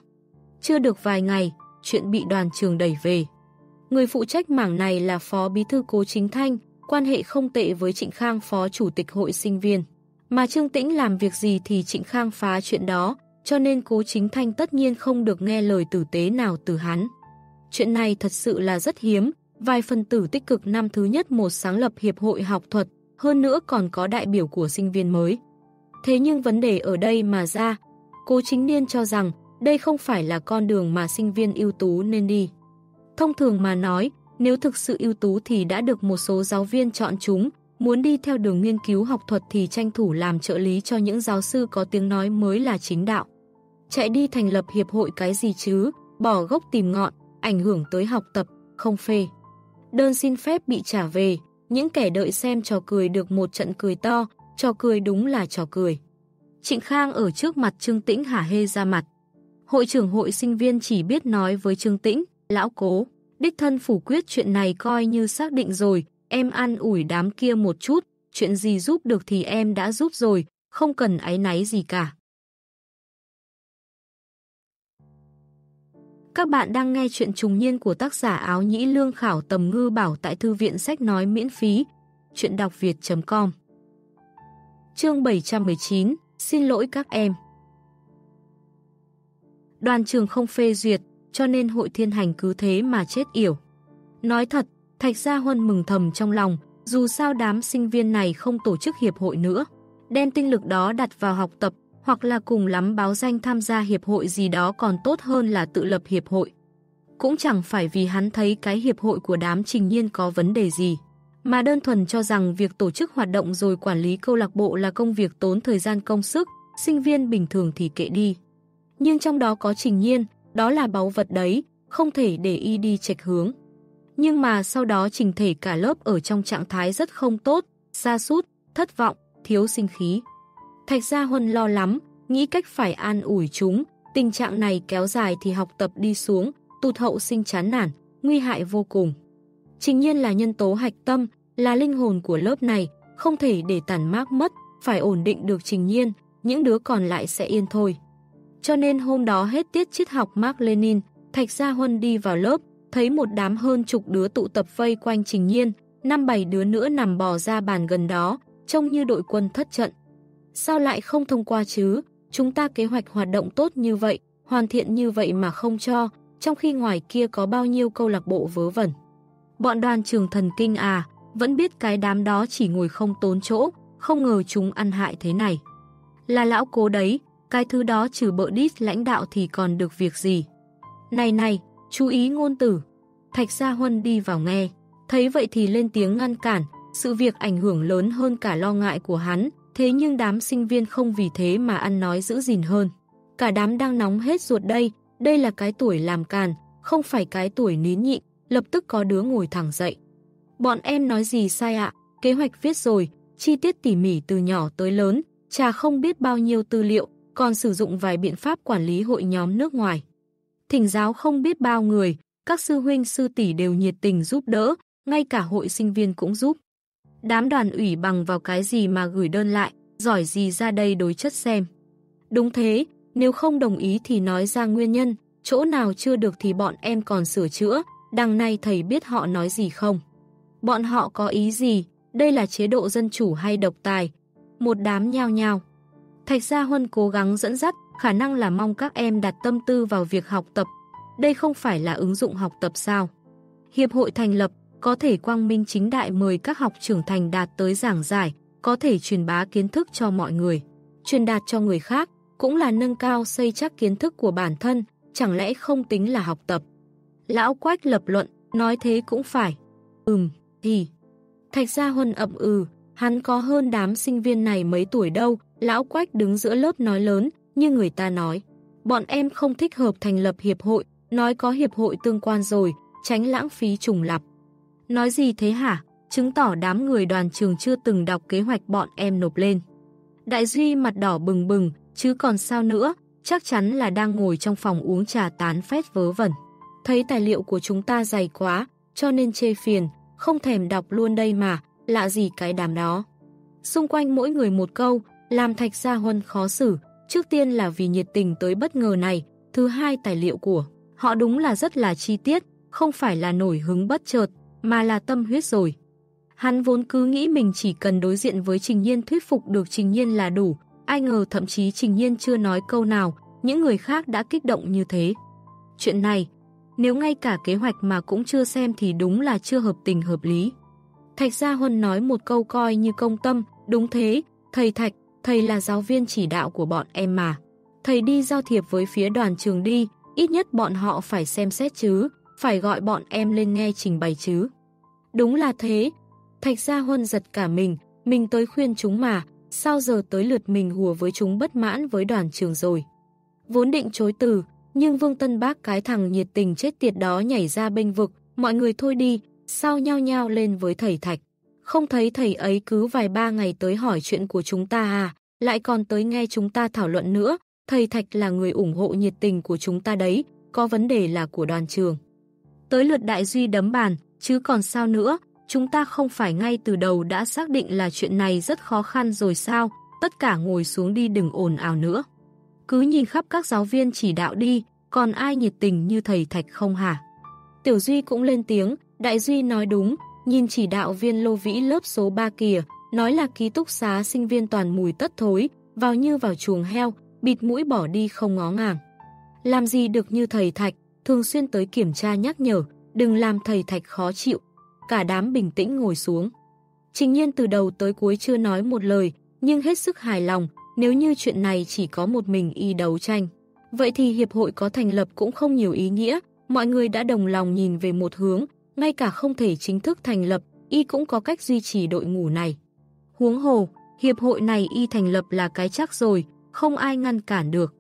Speaker 1: Chưa được vài ngày, chuyện bị đoàn trường đẩy về. Người phụ trách mảng này là Phó Bí thư Cố Chính Thanh, quan hệ không tệ với Trịnh Khang Phó Chủ tịch Hội Sinh viên. Mà Trương Tĩnh làm việc gì thì Trịnh Khang phá chuyện đó, cho nên Cố Chính Thanh tất nhiên không được nghe lời tử tế nào từ hắn. Chuyện này thật sự là rất hiếm, vài phân tử tích cực năm thứ nhất một sáng lập Hiệp hội học thuật, hơn nữa còn có đại biểu của sinh viên mới. Thế nhưng vấn đề ở đây mà ra, Cố Chính Niên cho rằng đây không phải là con đường mà sinh viên ưu tú nên đi. Thông thường mà nói, nếu thực sự ưu tú thì đã được một số giáo viên chọn chúng, muốn đi theo đường nghiên cứu học thuật thì tranh thủ làm trợ lý cho những giáo sư có tiếng nói mới là chính đạo. Chạy đi thành lập hiệp hội cái gì chứ, bỏ gốc tìm ngọn, ảnh hưởng tới học tập, không phê. Đơn xin phép bị trả về, những kẻ đợi xem trò cười được một trận cười to, trò cười đúng là trò cười. Trịnh Khang ở trước mặt Trương Tĩnh hả hê ra mặt. Hội trưởng hội sinh viên chỉ biết nói với Trương Tĩnh, lão cố, đích thân phủ quyết chuyện này coi như xác định rồi, em ăn ủi đám kia một chút, chuyện gì giúp được thì em đã giúp rồi, không cần áy náy gì cả. Các bạn đang nghe chuyện trùng niên của tác giả áo nhĩ lương khảo tầm ngư bảo tại thư viện sách nói miễn phí, chuyện đọc việt.com Chương 719 Xin lỗi các em. Đoàn trường không phê duyệt, cho nên hội thiên hành cứ thế mà chết yểu. Nói thật, Thạch Gia Huân mừng thầm trong lòng, dù sao đám sinh viên này không tổ chức hiệp hội nữa. Đem tinh lực đó đặt vào học tập, hoặc là cùng lắm báo danh tham gia hiệp hội gì đó còn tốt hơn là tự lập hiệp hội. Cũng chẳng phải vì hắn thấy cái hiệp hội của đám trình nhiên có vấn đề gì, mà đơn thuần cho rằng việc tổ chức hoạt động rồi quản lý câu lạc bộ là công việc tốn thời gian công sức, sinh viên bình thường thì kệ đi. Nhưng trong đó có trình nhiên, đó là báu vật đấy, không thể để y đi chệch hướng. Nhưng mà sau đó trình thể cả lớp ở trong trạng thái rất không tốt, xa sút thất vọng, thiếu sinh khí. Thạch Gia Huân lo lắm, nghĩ cách phải an ủi chúng, tình trạng này kéo dài thì học tập đi xuống, tụt hậu sinh chán nản, nguy hại vô cùng. Trình nhiên là nhân tố hạch tâm, là linh hồn của lớp này, không thể để tàn mát mất, phải ổn định được trình nhiên, những đứa còn lại sẽ yên thôi. Cho nên hôm đó hết tiết triết học Mark Lenin, Thạch Gia Huân đi vào lớp, thấy một đám hơn chục đứa tụ tập vây quanh trình nhiên, năm bảy đứa nữa nằm bò ra bàn gần đó, trông như đội quân thất trận. Sao lại không thông qua chứ? Chúng ta kế hoạch hoạt động tốt như vậy, hoàn thiện như vậy mà không cho, trong khi ngoài kia có bao nhiêu câu lạc bộ vớ vẩn. Bọn đoàn trường thần kinh à, vẫn biết cái đám đó chỉ ngồi không tốn chỗ, không ngờ chúng ăn hại thế này. Là lão cố đấy, cái thứ đó trừ bợ đít lãnh đạo thì còn được việc gì. Này này, chú ý ngôn tử. Thạch Gia Huân đi vào nghe, thấy vậy thì lên tiếng ngăn cản, sự việc ảnh hưởng lớn hơn cả lo ngại của hắn, thế nhưng đám sinh viên không vì thế mà ăn nói giữ gìn hơn. Cả đám đang nóng hết ruột đây, đây là cái tuổi làm càn, không phải cái tuổi nín nhịn, lập tức có đứa ngồi thẳng dậy. Bọn em nói gì sai ạ? Kế hoạch viết rồi, chi tiết tỉ mỉ từ nhỏ tới lớn, trà không biết bao nhiêu tư liệu, còn sử dụng vài biện pháp quản lý hội nhóm nước ngoài. Thỉnh giáo không biết bao người, các sư huynh sư tỷ đều nhiệt tình giúp đỡ, ngay cả hội sinh viên cũng giúp. Đám đoàn ủy bằng vào cái gì mà gửi đơn lại, giỏi gì ra đây đối chất xem. Đúng thế, nếu không đồng ý thì nói ra nguyên nhân, chỗ nào chưa được thì bọn em còn sửa chữa, đằng này thầy biết họ nói gì không? Bọn họ có ý gì? Đây là chế độ dân chủ hay độc tài? Một đám nhao nhao. Thạch Gia Huân cố gắng dẫn dắt, khả năng là mong các em đặt tâm tư vào việc học tập. Đây không phải là ứng dụng học tập sao? Hiệp hội thành lập, có thể quang minh chính đại mời các học trưởng thành đạt tới giảng giải, có thể truyền bá kiến thức cho mọi người. Truyền đạt cho người khác, cũng là nâng cao xây chắc kiến thức của bản thân, chẳng lẽ không tính là học tập. Lão Quách lập luận, nói thế cũng phải. Ừm, thì. Thạch Gia Huân ậm ừ, hắn có hơn đám sinh viên này mấy tuổi đâu, Lão Quách đứng giữa lớp nói lớn, như người ta nói. Bọn em không thích hợp thành lập hiệp hội, nói có hiệp hội tương quan rồi, tránh lãng phí trùng lặp. Nói gì thế hả? Chứng tỏ đám người đoàn trường chưa từng đọc kế hoạch bọn em nộp lên. Đại Duy mặt đỏ bừng bừng, chứ còn sao nữa, chắc chắn là đang ngồi trong phòng uống trà tán phét vớ vẩn. Thấy tài liệu của chúng ta dày quá, cho nên chê phiền, không thèm đọc luôn đây mà, lạ gì cái đám đó. Xung quanh mỗi người một câu, làm Thạch Gia Huân khó xử, trước tiên là vì nhiệt tình tới bất ngờ này, thứ hai tài liệu của họ đúng là rất là chi tiết, không phải là nổi hứng bất chợt, mà là tâm huyết rồi. Hắn vốn cứ nghĩ mình chỉ cần đối diện với Trình Nhiên thuyết phục được Trình Nhiên là đủ, ai ngờ thậm chí Trình Nhiên chưa nói câu nào, những người khác đã kích động như thế. Chuyện này, nếu ngay cả kế hoạch mà cũng chưa xem thì đúng là chưa hợp tình hợp lý. Thạch Gia Huân nói một câu coi như công tâm, đúng thế, thầy Thạch, thầy là giáo viên chỉ đạo của bọn em mà. Thầy đi giao thiệp với phía đoàn trường đi, ít nhất bọn họ phải xem xét chứ, phải gọi bọn em lên nghe trình bày chứ. Đúng là thế. Thạch Gia Huân giật cả mình, mình tới khuyên chúng mà, sao giờ tới lượt mình hùa với chúng bất mãn với đoàn trường rồi. Vốn định chối từ, nhưng Vương Tân Bác cái thằng nhiệt tình chết tiệt đó nhảy ra bênh vực, mọi người thôi đi, sao nhao nhao lên với thầy Thạch. Không thấy thầy ấy cứ vài ba ngày tới hỏi chuyện của chúng ta à, lại còn tới nghe chúng ta thảo luận nữa, thầy Thạch là người ủng hộ nhiệt tình của chúng ta đấy, có vấn đề là của đoàn trường. Tới lượt đại duy đấm bàn, chứ còn sao nữa, chúng ta không phải ngay từ đầu đã xác định là chuyện này rất khó khăn rồi sao, tất cả ngồi xuống đi đừng ồn ào nữa. Cứ nhìn khắp các giáo viên chỉ đạo đi, còn ai nhiệt tình như thầy Thạch không hả? Tiểu Duy cũng lên tiếng, Đại Duy nói đúng, nhìn chỉ đạo viên lô vĩ lớp số 3 kìa, nói là ký túc xá sinh viên toàn mùi tất thối, vào như vào chuồng heo, bịt mũi bỏ đi không ngó ngàng. Làm gì được như thầy Thạch, thường xuyên tới kiểm tra nhắc nhở, đừng làm thầy Thạch khó chịu. Cả đám bình tĩnh ngồi xuống. Trình nhiên từ đầu tới cuối chưa nói một lời, nhưng hết sức hài lòng, nếu như chuyện này chỉ có một mình y đấu tranh. Vậy thì hiệp hội có thành lập cũng không nhiều ý nghĩa, mọi người đã đồng lòng nhìn về một hướng, ngay cả không thể chính thức thành lập, y cũng có cách duy trì đội ngũ này. Huống hồ, hiệp hội này y thành lập là cái chắc rồi, không ai ngăn cản được.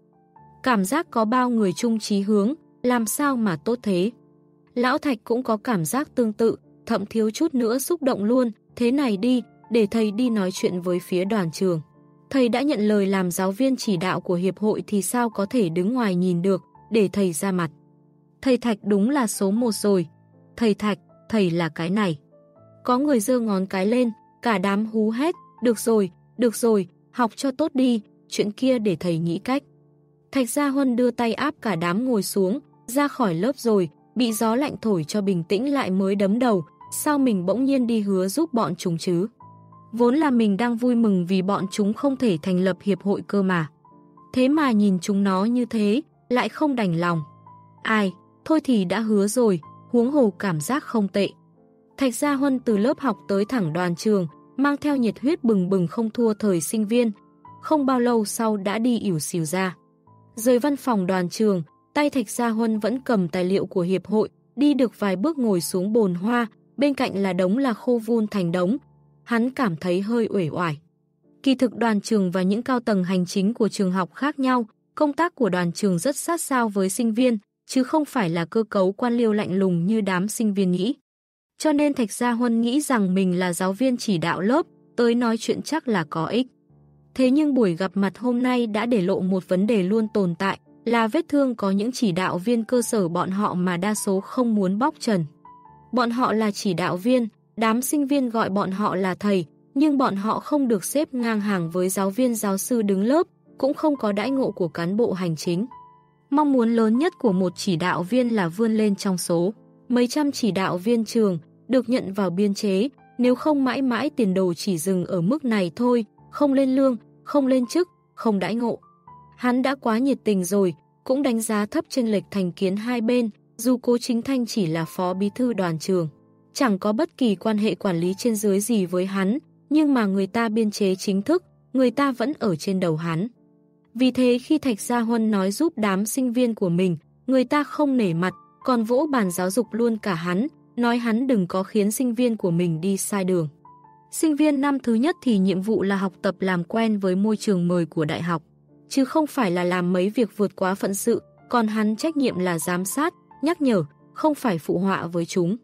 Speaker 1: Cảm giác có bao người chung trí hướng, làm sao mà tốt thế. Lão Thạch cũng có cảm giác tương tự, thậm thiếu chút nữa xúc động luôn, thế này đi, để thầy đi nói chuyện với phía đoàn trường. Thầy đã nhận lời làm giáo viên chỉ đạo của hiệp hội thì sao có thể đứng ngoài nhìn được, để thầy ra mặt. Thầy Thạch đúng là số một rồi. Thầy Thạch, thầy là cái này. Có người dơ ngón cái lên, cả đám hú hét, được rồi, được rồi, học cho tốt đi, chuyện kia để thầy nghĩ cách. Thạch Gia Huân đưa tay áp cả đám ngồi xuống, ra khỏi lớp rồi, bị gió lạnh thổi cho bình tĩnh lại mới đấm đầu, sao mình bỗng nhiên đi hứa giúp bọn chúng chứ? Vốn là mình đang vui mừng vì bọn chúng không thể thành lập hiệp hội cơ mà. Thế mà nhìn chúng nó như thế, lại không đành lòng. Ai, thôi thì đã hứa rồi, huống hồ cảm giác không tệ. Thạch Gia Huân từ lớp học tới thẳng đoàn trường, mang theo nhiệt huyết bừng bừng không thua thời sinh viên. Không bao lâu sau đã đi ỉu xìu ra. Rời văn phòng đoàn trường, tay Thạch Gia Huân vẫn cầm tài liệu của hiệp hội, đi được vài bước ngồi xuống bồn hoa, bên cạnh là đống là khô vun thành đống. Hắn cảm thấy hơi uể oải. Kỳ thực đoàn trường và những cao tầng hành chính của trường học khác nhau, công tác của đoàn trường rất sát sao với sinh viên, chứ không phải là cơ cấu quan liêu lạnh lùng như đám sinh viên nghĩ. Cho nên Thạch Gia Huân nghĩ rằng mình là giáo viên chỉ đạo lớp, tới nói chuyện chắc là có ích. Thế nhưng buổi gặp mặt hôm nay đã để lộ một vấn đề luôn tồn tại, là vết thương có những chỉ đạo viên cơ sở bọn họ mà đa số không muốn bóc trần. Bọn họ là chỉ đạo viên, đám sinh viên gọi bọn họ là thầy, nhưng bọn họ không được xếp ngang hàng với giáo viên giáo sư đứng lớp, cũng không có đãi ngộ của cán bộ hành chính. Mong muốn lớn nhất của một chỉ đạo viên là vươn lên trong số. Mấy trăm chỉ đạo viên trường được nhận vào biên chế, nếu không mãi mãi tiền đồ chỉ dừng ở mức này thôi, không lên lương, không lên chức, không đãi ngộ. Hắn đã quá nhiệt tình rồi, cũng đánh giá thấp trên lệch thành kiến hai bên, dù cố chính thanh chỉ là phó bí thư đoàn trường. Chẳng có bất kỳ quan hệ quản lý trên dưới gì với hắn, nhưng mà người ta biên chế chính thức, người ta vẫn ở trên đầu hắn. Vì thế khi Thạch Gia Huân nói giúp đám sinh viên của mình, người ta không nể mặt, còn vỗ bàn giáo dục luôn cả hắn, nói hắn đừng có khiến sinh viên của mình đi sai đường. Sinh viên năm thứ nhất thì nhiệm vụ là học tập làm quen với môi trường mời của đại học, chứ không phải là làm mấy việc vượt quá phận sự, còn hắn trách nhiệm là giám sát, nhắc nhở, không phải phụ họa với chúng.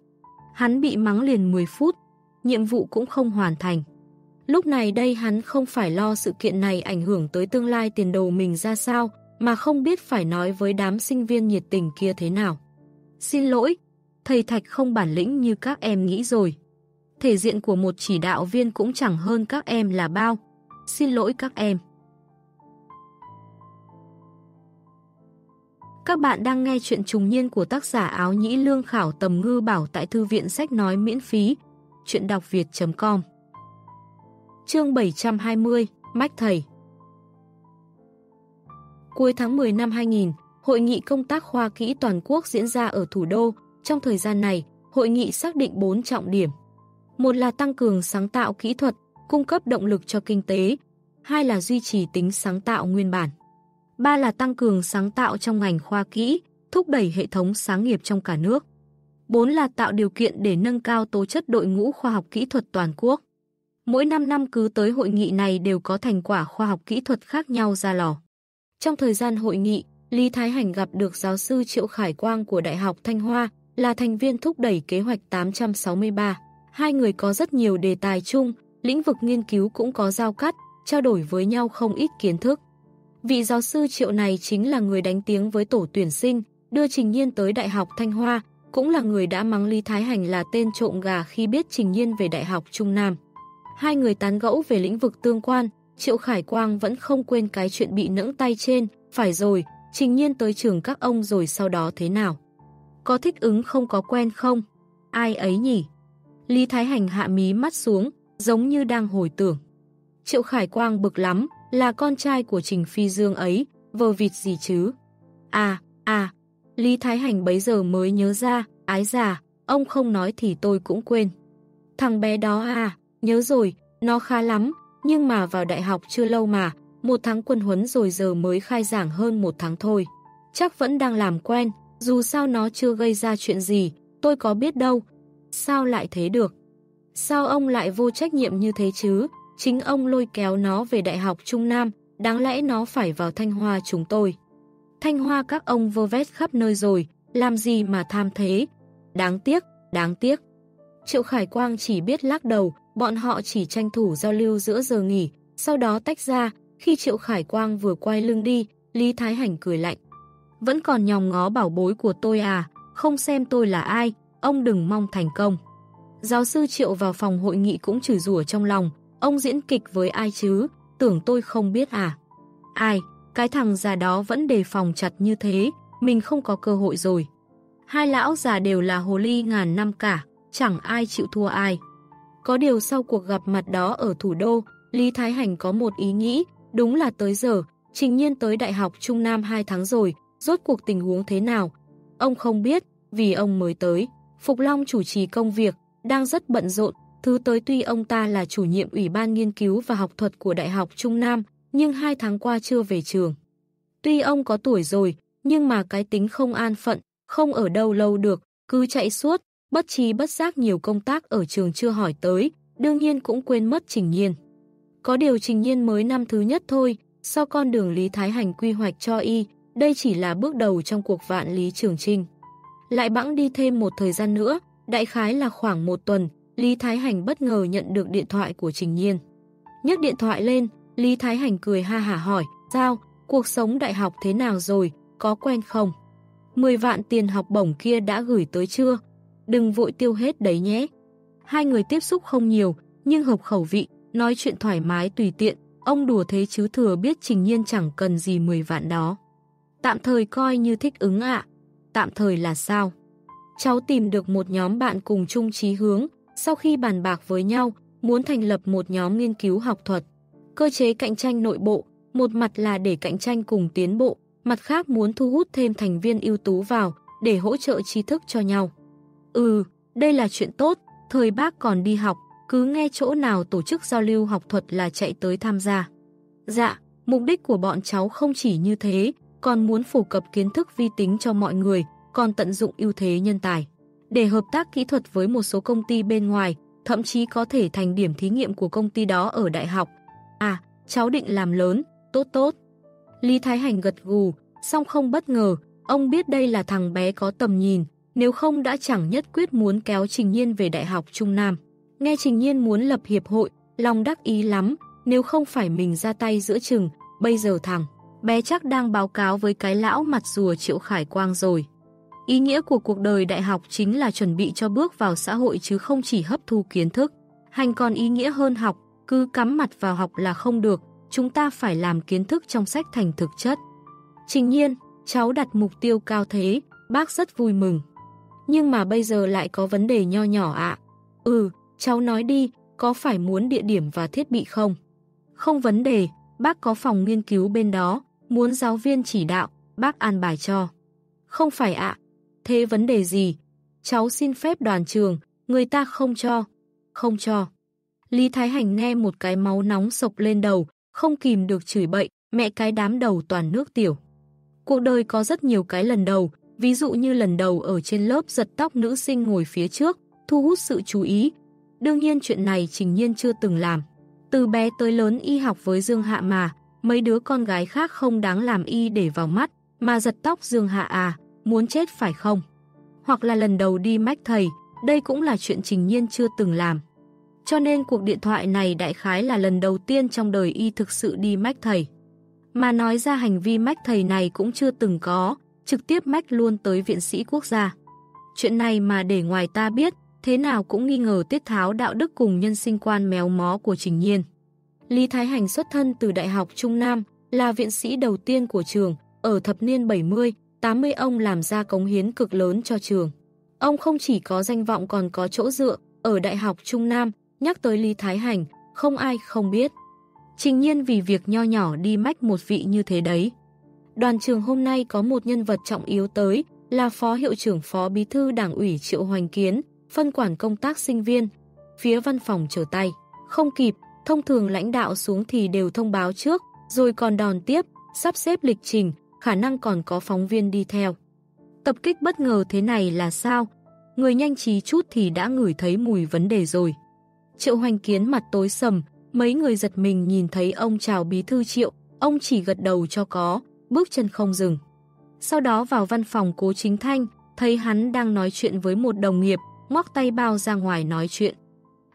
Speaker 1: Hắn bị mắng liền 10 phút, nhiệm vụ cũng không hoàn thành. Lúc này đây hắn không phải lo sự kiện này ảnh hưởng tới tương lai tiền đồ mình ra sao, mà không biết phải nói với đám sinh viên nhiệt tình kia thế nào. Xin lỗi, thầy Thạch không bản lĩnh như các em nghĩ rồi. Thể diện của một chỉ đạo viên cũng chẳng hơn các em là bao. Xin lỗi các em. Các bạn đang nghe chuyện trùng niên của tác giả áo nhĩ lương khảo tầm ngư bảo tại thư viện sách nói miễn phí. Chuyện đọc việt.com Chương 720 Mách Thầy Cuối tháng 10 năm 2000, Hội nghị công tác khoa kỹ toàn quốc diễn ra ở thủ đô. Trong thời gian này, hội nghị xác định 4 trọng điểm. Một là tăng cường sáng tạo kỹ thuật, cung cấp động lực cho kinh tế. Hai là duy trì tính sáng tạo nguyên bản. Ba là tăng cường sáng tạo trong ngành khoa kỹ, thúc đẩy hệ thống sáng nghiệp trong cả nước. Bốn là tạo điều kiện để nâng cao tố chất đội ngũ khoa học kỹ thuật toàn quốc. Mỗi 5 năm cứ tới hội nghị này đều có thành quả khoa học kỹ thuật khác nhau ra lò. Trong thời gian hội nghị, Lý Thái Hành gặp được giáo sư Triệu Khải Quang của Đại học Thanh Hoa, là thành viên thúc đẩy kế hoạch 863. Hai người có rất nhiều đề tài chung, lĩnh vực nghiên cứu cũng có giao cắt, trao đổi với nhau không ít kiến thức. Vị giáo sư Triệu này chính là người đánh tiếng với tổ tuyển sinh, đưa Trình Nhiên tới Đại học Thanh Hoa, cũng là người đã mắng Lý Thái Hành là tên trộm gà khi biết Trình Nhiên về Đại học Trung Nam. Hai người tán gẫu về lĩnh vực tương quan, Triệu Khải Quang vẫn không quên cái chuyện bị nẫng tay trên, phải rồi, Trình Nhiên tới trường các ông rồi sau đó thế nào? Có thích ứng không có quen không? Ai ấy nhỉ? Lý Thái Hành hạ mí mắt xuống, giống như đang hồi tưởng. Triệu Khải Quang bực lắm, là con trai của Trình Phi Dương ấy, vờ vịt gì chứ? À, à, Lý Thái Hành bấy giờ mới nhớ ra, ái già, ông không nói thì tôi cũng quên. Thằng bé đó à, nhớ rồi, nó khá lắm, nhưng mà vào đại học chưa lâu mà, một tháng quân huấn rồi giờ mới khai giảng hơn một tháng thôi. Chắc vẫn đang làm quen, dù sao nó chưa gây ra chuyện gì, tôi có biết đâu. Sao lại thế được? Sao ông lại vô trách nhiệm như thế chứ? Chính ông lôi kéo nó về Đại học Trung Nam, đáng lẽ nó phải vào thanh hoa chúng tôi. Thanh hoa các ông vơ vét khắp nơi rồi, làm gì mà tham thế? Đáng tiếc, đáng tiếc. Triệu Khải Quang chỉ biết lắc đầu, bọn họ chỉ tranh thủ giao lưu giữa giờ nghỉ, sau đó tách ra, khi Triệu Khải Quang vừa quay lưng đi, Lý Thái Hành cười lạnh. Vẫn còn nhòm ngó bảo bối của tôi à, không xem tôi là ai, ông đừng mong thành công. Giáo sư Triệu vào phòng hội nghị cũng chửi rủa trong lòng, ông diễn kịch với ai chứ, tưởng tôi không biết à. Ai, cái thằng già đó vẫn đề phòng chặt như thế, mình không có cơ hội rồi. Hai lão già đều là hồ ly ngàn năm cả, chẳng ai chịu thua ai. Có điều sau cuộc gặp mặt đó ở thủ đô, Lý Thái Hành có một ý nghĩ, đúng là tới giờ, trình nhiên tới Đại học Trung Nam 2 tháng rồi, rốt cuộc tình huống thế nào. Ông không biết, vì ông mới tới. Phục Long chủ trì công việc, đang rất bận rộn, thứ tới tuy ông ta là chủ nhiệm Ủy ban Nghiên cứu và Học thuật của Đại học Trung Nam, nhưng hai tháng qua chưa về trường. Tuy ông có tuổi rồi, nhưng mà cái tính không an phận, không ở đâu lâu được, cứ chạy suốt, bất trí bất giác nhiều công tác ở trường chưa hỏi tới, đương nhiên cũng quên mất Trình Nhiên. Có điều Trình Nhiên mới năm thứ nhất thôi, sau con đường Lý Thái Hành quy hoạch cho y, đây chỉ là bước đầu trong cuộc vạn Lý Trường Trinh. Lại bẵng đi thêm một thời gian nữa, đại khái là khoảng một tuần, Lý Thái Hành bất ngờ nhận được điện thoại của Trình Nhiên. Nhấc điện thoại lên, Lý Thái Hành cười ha hả hỏi, sao, cuộc sống đại học thế nào rồi, có quen không? 10 vạn tiền học bổng kia đã gửi tới chưa? Đừng vội tiêu hết đấy nhé. Hai người tiếp xúc không nhiều, nhưng hợp khẩu vị, nói chuyện thoải mái tùy tiện, ông đùa thế chứ thừa biết Trình Nhiên chẳng cần gì 10 vạn đó. Tạm thời coi như thích ứng ạ. Tạm thời là sao? Cháu tìm được một nhóm bạn cùng chung chí hướng, sau khi bàn bạc với nhau, muốn thành lập một nhóm nghiên cứu học thuật. Cơ chế cạnh tranh nội bộ, một mặt là để cạnh tranh cùng tiến bộ, mặt khác muốn thu hút thêm thành viên ưu tú vào để hỗ trợ tri thức cho nhau. Ừ, đây là chuyện tốt, thời bác còn đi học, cứ nghe chỗ nào tổ chức giao lưu học thuật là chạy tới tham gia. Dạ, mục đích của bọn cháu không chỉ như thế, còn muốn phổ cập kiến thức vi tính cho mọi người, còn tận dụng ưu thế nhân tài. Để hợp tác kỹ thuật với một số công ty bên ngoài, thậm chí có thể thành điểm thí nghiệm của công ty đó ở đại học. À, cháu định làm lớn, tốt tốt. Lý Thái Hành gật gù, song không bất ngờ, ông biết đây là thằng bé có tầm nhìn, nếu không đã chẳng nhất quyết muốn kéo Trình Nhiên về Đại học Trung Nam. Nghe Trình Nhiên muốn lập hiệp hội, lòng đắc ý lắm, nếu không phải mình ra tay giữa chừng, bây giờ thằng bé chắc đang báo cáo với cái lão mặt rùa Triệu Khải Quang rồi. Ý nghĩa của cuộc đời đại học chính là chuẩn bị cho bước vào xã hội chứ không chỉ hấp thu kiến thức. Hành còn ý nghĩa hơn học, cứ cắm mặt vào học là không được, chúng ta phải làm kiến thức trong sách thành thực chất. Trình nhiên, cháu đặt mục tiêu cao thế, bác rất vui mừng. Nhưng mà bây giờ lại có vấn đề nho nhỏ ạ. Ừ, cháu nói đi, có phải muốn địa điểm và thiết bị không? Không vấn đề, bác có phòng nghiên cứu bên đó, muốn giáo viên chỉ đạo, bác an bài cho. Không phải ạ, thế vấn đề gì? Cháu xin phép đoàn trường, người ta không cho, không cho. Lý Thái Hành nghe một cái máu nóng sộc lên đầu, không kìm được chửi bậy, mẹ cái đám đầu toàn nước tiểu. Cuộc đời có rất nhiều cái lần đầu, ví dụ như lần đầu ở trên lớp giật tóc nữ sinh ngồi phía trước, thu hút sự chú ý. Đương nhiên chuyện này Trình Nhiên chưa từng làm. Từ bé tới lớn y học với Dương Hạ mà, mấy đứa con gái khác không đáng làm y để vào mắt, mà giật tóc Dương Hạ à, muốn chết phải không? Hoặc là lần đầu đi mách thầy, đây cũng là chuyện Trình Nhiên chưa từng làm. Cho nên cuộc điện thoại này đại khái là lần đầu tiên trong đời y thực sự đi mách thầy. Mà nói ra hành vi mách thầy này cũng chưa từng có, trực tiếp mách luôn tới viện sĩ quốc gia. Chuyện này mà để ngoài ta biết, thế nào cũng nghi ngờ tiết tháo đạo đức cùng nhân sinh quan méo mó của Trình Nhiên. Lý Thái Hành xuất thân từ Đại học Trung Nam, là viện sĩ đầu tiên của trường, ở thập niên 70, 80 ông làm ra cống hiến cực lớn cho trường. Ông không chỉ có danh vọng còn có chỗ dựa, ở Đại học Trung Nam, nhắc tới Lý Thái Hành, không ai không biết. Trình nhiên vì việc nho nhỏ đi mách một vị như thế đấy. Đoàn trường hôm nay có một nhân vật trọng yếu tới, là Phó Hiệu trưởng Phó Bí thư Đảng ủy Triệu Hoành Kiến, phân quản công tác sinh viên, phía văn phòng trở tay. Không kịp, thông thường lãnh đạo xuống thì đều thông báo trước, rồi còn đòn tiếp, sắp xếp lịch trình, khả năng còn có phóng viên đi theo. Tập kích bất ngờ thế này là sao? Người nhanh trí chút thì đã ngửi thấy mùi vấn đề rồi. Triệu Hoành Kiến mặt tối sầm, mấy người giật mình nhìn thấy ông chào bí thư Triệu, Ông chỉ gật đầu cho có, bước chân không dừng. Sau đó vào văn phòng cố chính thanh, thấy hắn đang nói chuyện với một đồng nghiệp, móc tay bao ra ngoài nói chuyện.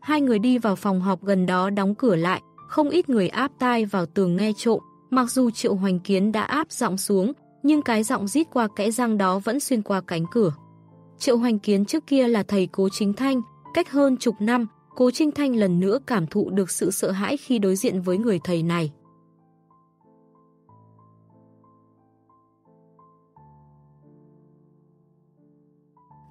Speaker 1: Hai người đi vào phòng họp gần đó đóng cửa lại, không ít người áp tai vào tường nghe trộm, mặc dù Triệu Hoành Kiến đã áp giọng xuống, nhưng cái giọng rít qua kẽ răng đó vẫn xuyên qua cánh cửa. Triệu Hoành Kiến trước kia là thầy Cố Chính Thanh, cách hơn chục năm, Cố chính Thanh lần nữa cảm thụ được sự sợ hãi khi đối diện với người thầy này.